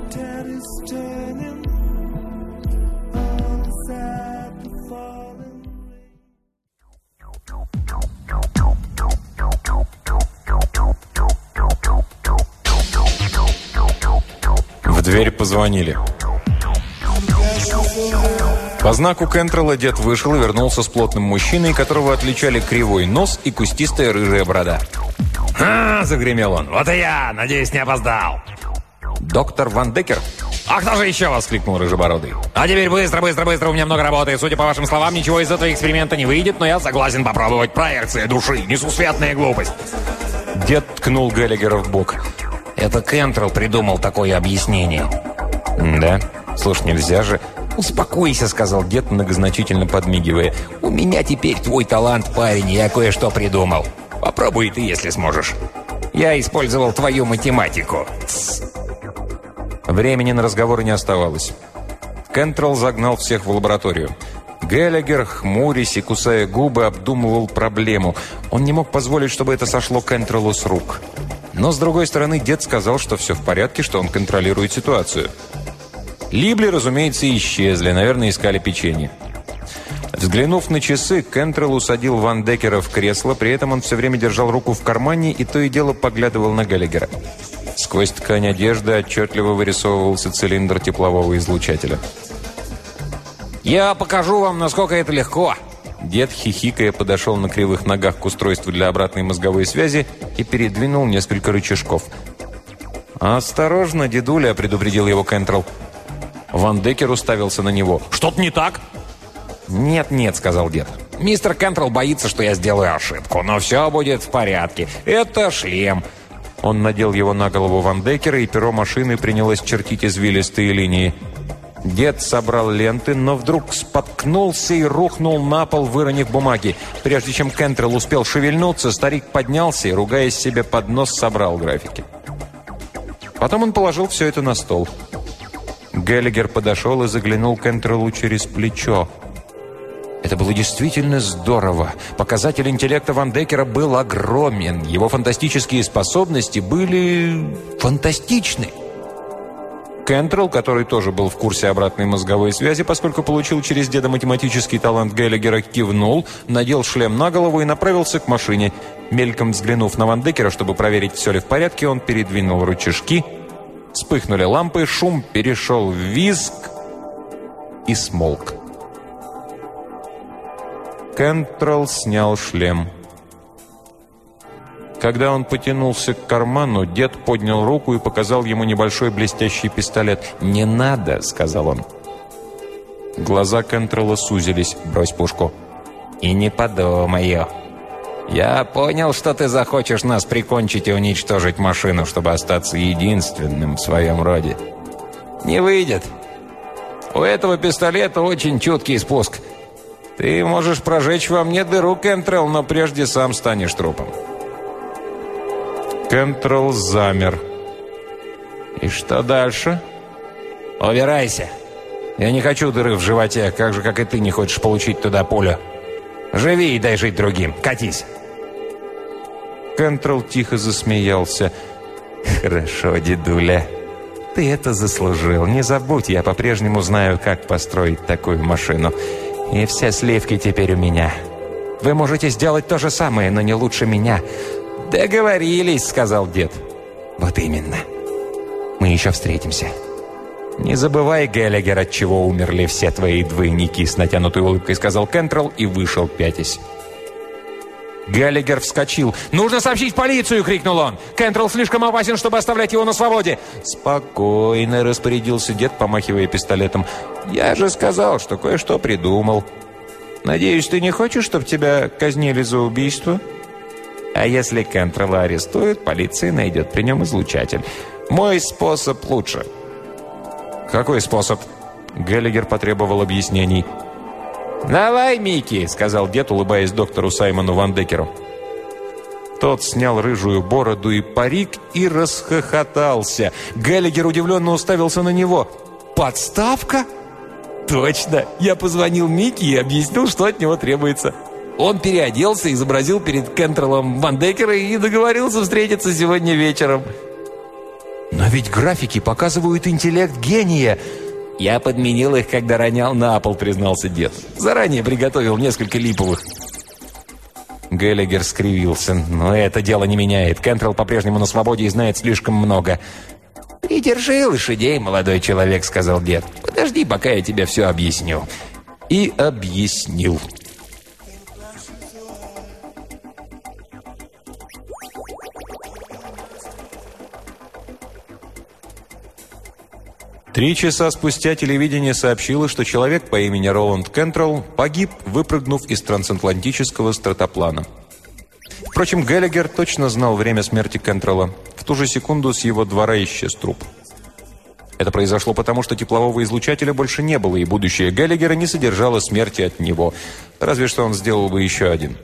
В дверь позвонили. По знаку Кентрелла дед вышел и вернулся с плотным мужчиной, которого отличали кривой нос и кустистая рыжая борода. «А!» – загремел он. «Вот и я! Надеюсь, не опоздал!» «Доктор Ван Декер?» «А кто же еще?» – воскликнул Рыжебородый. «А теперь быстро, быстро, быстро, у меня много работы. Судя по вашим словам, ничего из этого эксперимента не выйдет, но я согласен попробовать. Проекция души, несусветная глупость». Дед ткнул Геллигера в бок. «Это Кентрелл придумал такое объяснение». «Да? Слушай, нельзя же...» «Успокойся», — сказал дед, многозначительно подмигивая. «У меня теперь твой талант, парень, я кое-что придумал. Попробуй ты, если сможешь. Я использовал твою математику». Времени на разговоры не оставалось. Кентрелл загнал всех в лабораторию. Геллигер, хмурясь и кусая губы, обдумывал проблему. Он не мог позволить, чтобы это сошло Кентреллу с рук. Но, с другой стороны, дед сказал, что все в порядке, что он контролирует ситуацию. Либли, разумеется, исчезли, наверное, искали печенье. Взглянув на часы, Кентрелл усадил Ван Деккера в кресло, при этом он все время держал руку в кармане и то и дело поглядывал на Геллигера. Сквозь ткань одежды отчетливо вырисовывался цилиндр теплового излучателя. «Я покажу вам, насколько это легко!» Дед, хихикая, подошел на кривых ногах к устройству для обратной мозговой связи и передвинул несколько рычажков. «Осторожно, дедуля!» – предупредил его Кентрелл. Ван Деккер уставился на него. «Что-то не так?» «Нет-нет», — сказал дед. «Мистер Кентрелл боится, что я сделаю ошибку, но все будет в порядке. Это шлем». Он надел его на голову Ван Деккера, и перо машины принялось чертить извилистые линии. Дед собрал ленты, но вдруг споткнулся и рухнул на пол, выронив бумаги. Прежде чем Кентрелл успел шевельнуться, старик поднялся и, ругаясь себе под нос, собрал графики. Потом он положил все это на стол. Геллигер подошел и заглянул Кентреллу через плечо. Это было действительно здорово. Показатель интеллекта Ван Деккера был огромен. Его фантастические способности были фантастичны. Кентрелл, который тоже был в курсе обратной мозговой связи, поскольку получил через деда математический талант Геллигера, кивнул, надел шлем на голову и направился к машине. Мельком взглянув на Ван Деккера, чтобы проверить, все ли в порядке, он передвинул рычажки – Вспыхнули лампы, шум перешел в визг и смолк. Кентрелл снял шлем. Когда он потянулся к карману, дед поднял руку и показал ему небольшой блестящий пистолет. «Не надо», — сказал он. Глаза Кентрелла сузились. «Брось пушку». «И не подумаю». «Я понял, что ты захочешь нас прикончить и уничтожить машину, чтобы остаться единственным в своем роде. Не выйдет. У этого пистолета очень чуткий спуск. Ты можешь прожечь во мне дыру, Кентрелл, но прежде сам станешь трупом». Кентрелл замер. «И что дальше?» «Убирайся. Я не хочу дыры в животе, как же, как и ты, не хочешь получить туда пулю». Живи и дай жить другим. Катись!» Кентрелл тихо засмеялся. «Хорошо, дедуля. Ты это заслужил. Не забудь, я по-прежнему знаю, как построить такую машину. И все сливки теперь у меня. Вы можете сделать то же самое, но не лучше меня». «Договорились», — сказал дед. «Вот именно. Мы еще встретимся». «Не забывай, Геллигер, от чего умерли все твои двойники», с натянутой улыбкой сказал Кентрелл и вышел пятясь. Галлигер вскочил. «Нужно сообщить полицию!» — крикнул он. «Кентрелл слишком опасен, чтобы оставлять его на свободе!» «Спокойно!» — распорядился дед, помахивая пистолетом. «Я же сказал, что кое-что придумал. Надеюсь, ты не хочешь, чтобы тебя казнили за убийство?» «А если Кентрелла арестуют, полиция найдет при нем излучатель. Мой способ лучше». «Какой способ?» Геллигер потребовал объяснений. «Давай, Микки!» — сказал дед, улыбаясь доктору Саймону Ван Декеру. Тот снял рыжую бороду и парик и расхохотался. Геллигер удивленно уставился на него. «Подставка?» «Точно! Я позвонил Микки и объяснил, что от него требуется». Он переоделся, изобразил перед Кентреллом Ван Декера и договорился встретиться сегодня вечером. «Но ведь графики показывают интеллект гения!» «Я подменил их, когда ронял на пол», — признался дед. «Заранее приготовил несколько липовых». Геллигер скривился. «Но это дело не меняет. Кентрелл по-прежнему на свободе и знает слишком много». «Придержи лошадей, молодой человек», — сказал дед. «Подожди, пока я тебе все объясню. и объяснил. Три часа спустя телевидение сообщило, что человек по имени Роланд Кентрелл погиб, выпрыгнув из трансатлантического стратоплана. Впрочем, Геллигер точно знал время смерти Кентрелла. В ту же секунду с его двора исчез труп. Это произошло потому, что теплового излучателя больше не было, и будущее Геллигера не содержало смерти от него. Разве что он сделал бы еще один.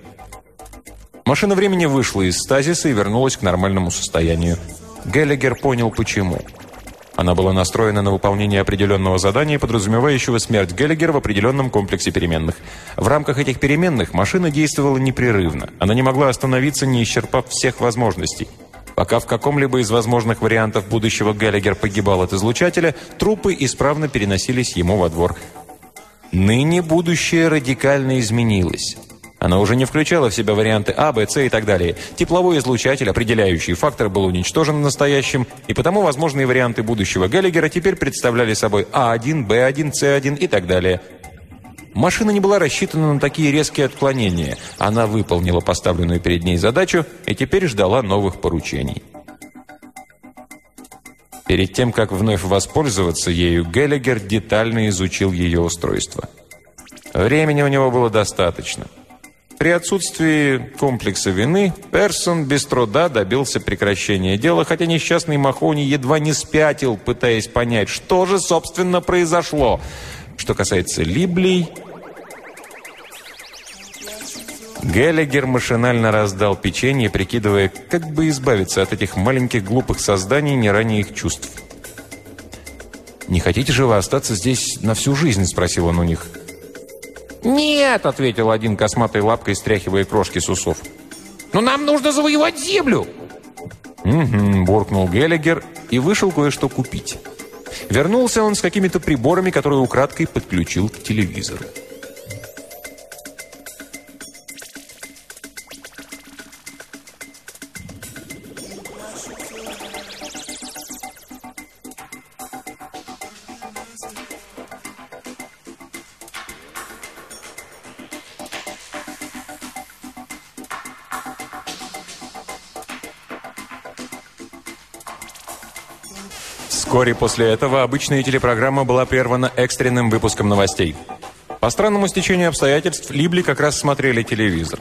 Машина времени вышла из стазиса и вернулась к нормальному состоянию. Геллигер понял, почему. Она была настроена на выполнение определенного задания, подразумевающего смерть Геллигера в определенном комплексе переменных. В рамках этих переменных машина действовала непрерывно. Она не могла остановиться, не исчерпав всех возможностей. Пока в каком-либо из возможных вариантов будущего Геллигер погибал от излучателя, трупы исправно переносились ему во двор. Ныне будущее радикально изменилось. Она уже не включала в себя варианты А, Б, С и так далее. Тепловой излучатель, определяющий фактор, был уничтожен в настоящем, и потому возможные варианты будущего Геллигера теперь представляли собой А1, Б1, С1 и так далее. Машина не была рассчитана на такие резкие отклонения. Она выполнила поставленную перед ней задачу и теперь ждала новых поручений. Перед тем, как вновь воспользоваться ею, Геллигер детально изучил ее устройство. Времени у него было достаточно – при отсутствии комплекса вины Персон без труда добился прекращения дела, хотя несчастный Махони едва не спятил, пытаясь понять, что же, собственно, произошло. Что касается Либлей... Геллигер машинально раздал печенье, прикидывая, как бы избавиться от этих маленьких глупых созданий, не ранее их чувств. «Не хотите же вы остаться здесь на всю жизнь?» – спросил он у них. «Нет», — ответил один косматой лапкой, стряхивая крошки с усов. «Но нам нужно завоевать землю!» «Угу», — буркнул Геллигер и вышел кое-что купить. Вернулся он с какими-то приборами, которые украдкой подключил к телевизору. Вскоре после этого обычная телепрограмма была прервана экстренным выпуском новостей. По странному стечению обстоятельств Либли как раз смотрели телевизор.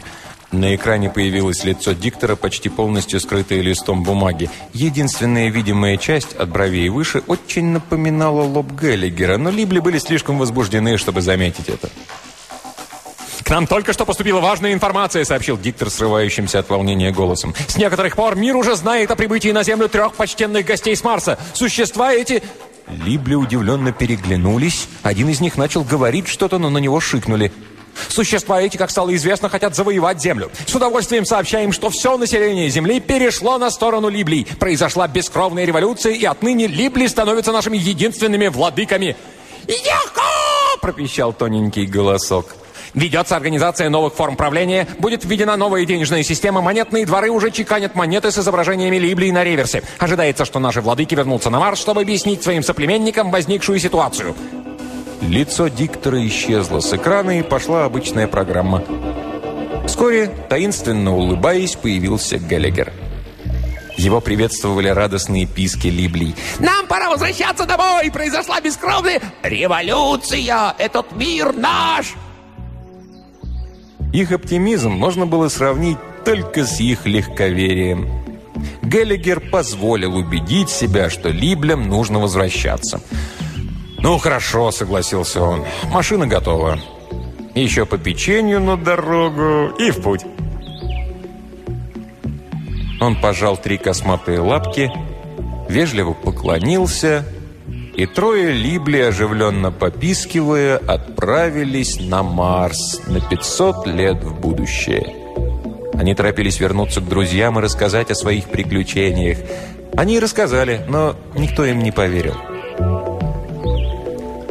На экране появилось лицо диктора, почти полностью скрытое листом бумаги. Единственная видимая часть, от бровей выше, очень напоминала лоб Геллигера, но Либли были слишком возбуждены, чтобы заметить это. «К нам только что поступила важная информация», — сообщил диктор срывающимся от волнения голосом. «С некоторых пор мир уже знает о прибытии на Землю трех почтенных гостей с Марса. Существа эти...» Либли удивленно переглянулись. Один из них начал говорить что-то, но на него шикнули. Существа эти, как стало известно, хотят завоевать Землю. С удовольствием сообщаем, что все население Земли перешло на сторону Либлий. Произошла бескровная революция, и отныне Либли становятся нашими единственными владыками. «Яхо!» – пропищал тоненький голосок. Ведется организация новых форм правления, будет введена новая денежная система, монетные дворы уже чеканят монеты с изображениями Либлии на реверсе. Ожидается, что наши владыки вернутся на Марс, чтобы объяснить своим соплеменникам возникшую ситуацию. Лицо диктора исчезло с экрана, и пошла обычная программа. Вскоре, таинственно улыбаясь, появился Геллигер. Его приветствовали радостные писки Либлий. «Нам пора возвращаться домой! Произошла бескровная революция! Этот мир наш!» Их оптимизм можно было сравнить только с их легковерием. Геллигер позволил убедить себя, что Либлям нужно возвращаться. «Ну, хорошо», — согласился он. «Машина готова. Еще по печенью на дорогу и в путь». Он пожал три косматые лапки, вежливо поклонился и трое Либли, оживленно попискивая, отправились на Марс на 500 лет в будущее. Они торопились вернуться к друзьям и рассказать о своих приключениях. Они рассказали, но никто им не поверил.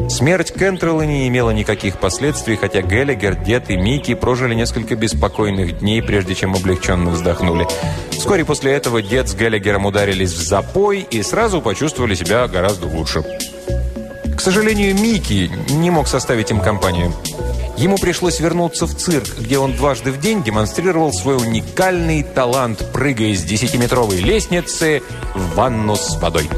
Смерть Кентрелла не имела никаких последствий, хотя Геллигер, Дед и Микки прожили несколько беспокойных дней, прежде чем облегченно вздохнули. Вскоре после этого Дед с Геллигером ударились в запой и сразу почувствовали себя гораздо лучше. К сожалению, Микки не мог составить им компанию. Ему пришлось вернуться в цирк, где он дважды в день демонстрировал свой уникальный талант, прыгая с десятиметровой лестницы в ванну с водой.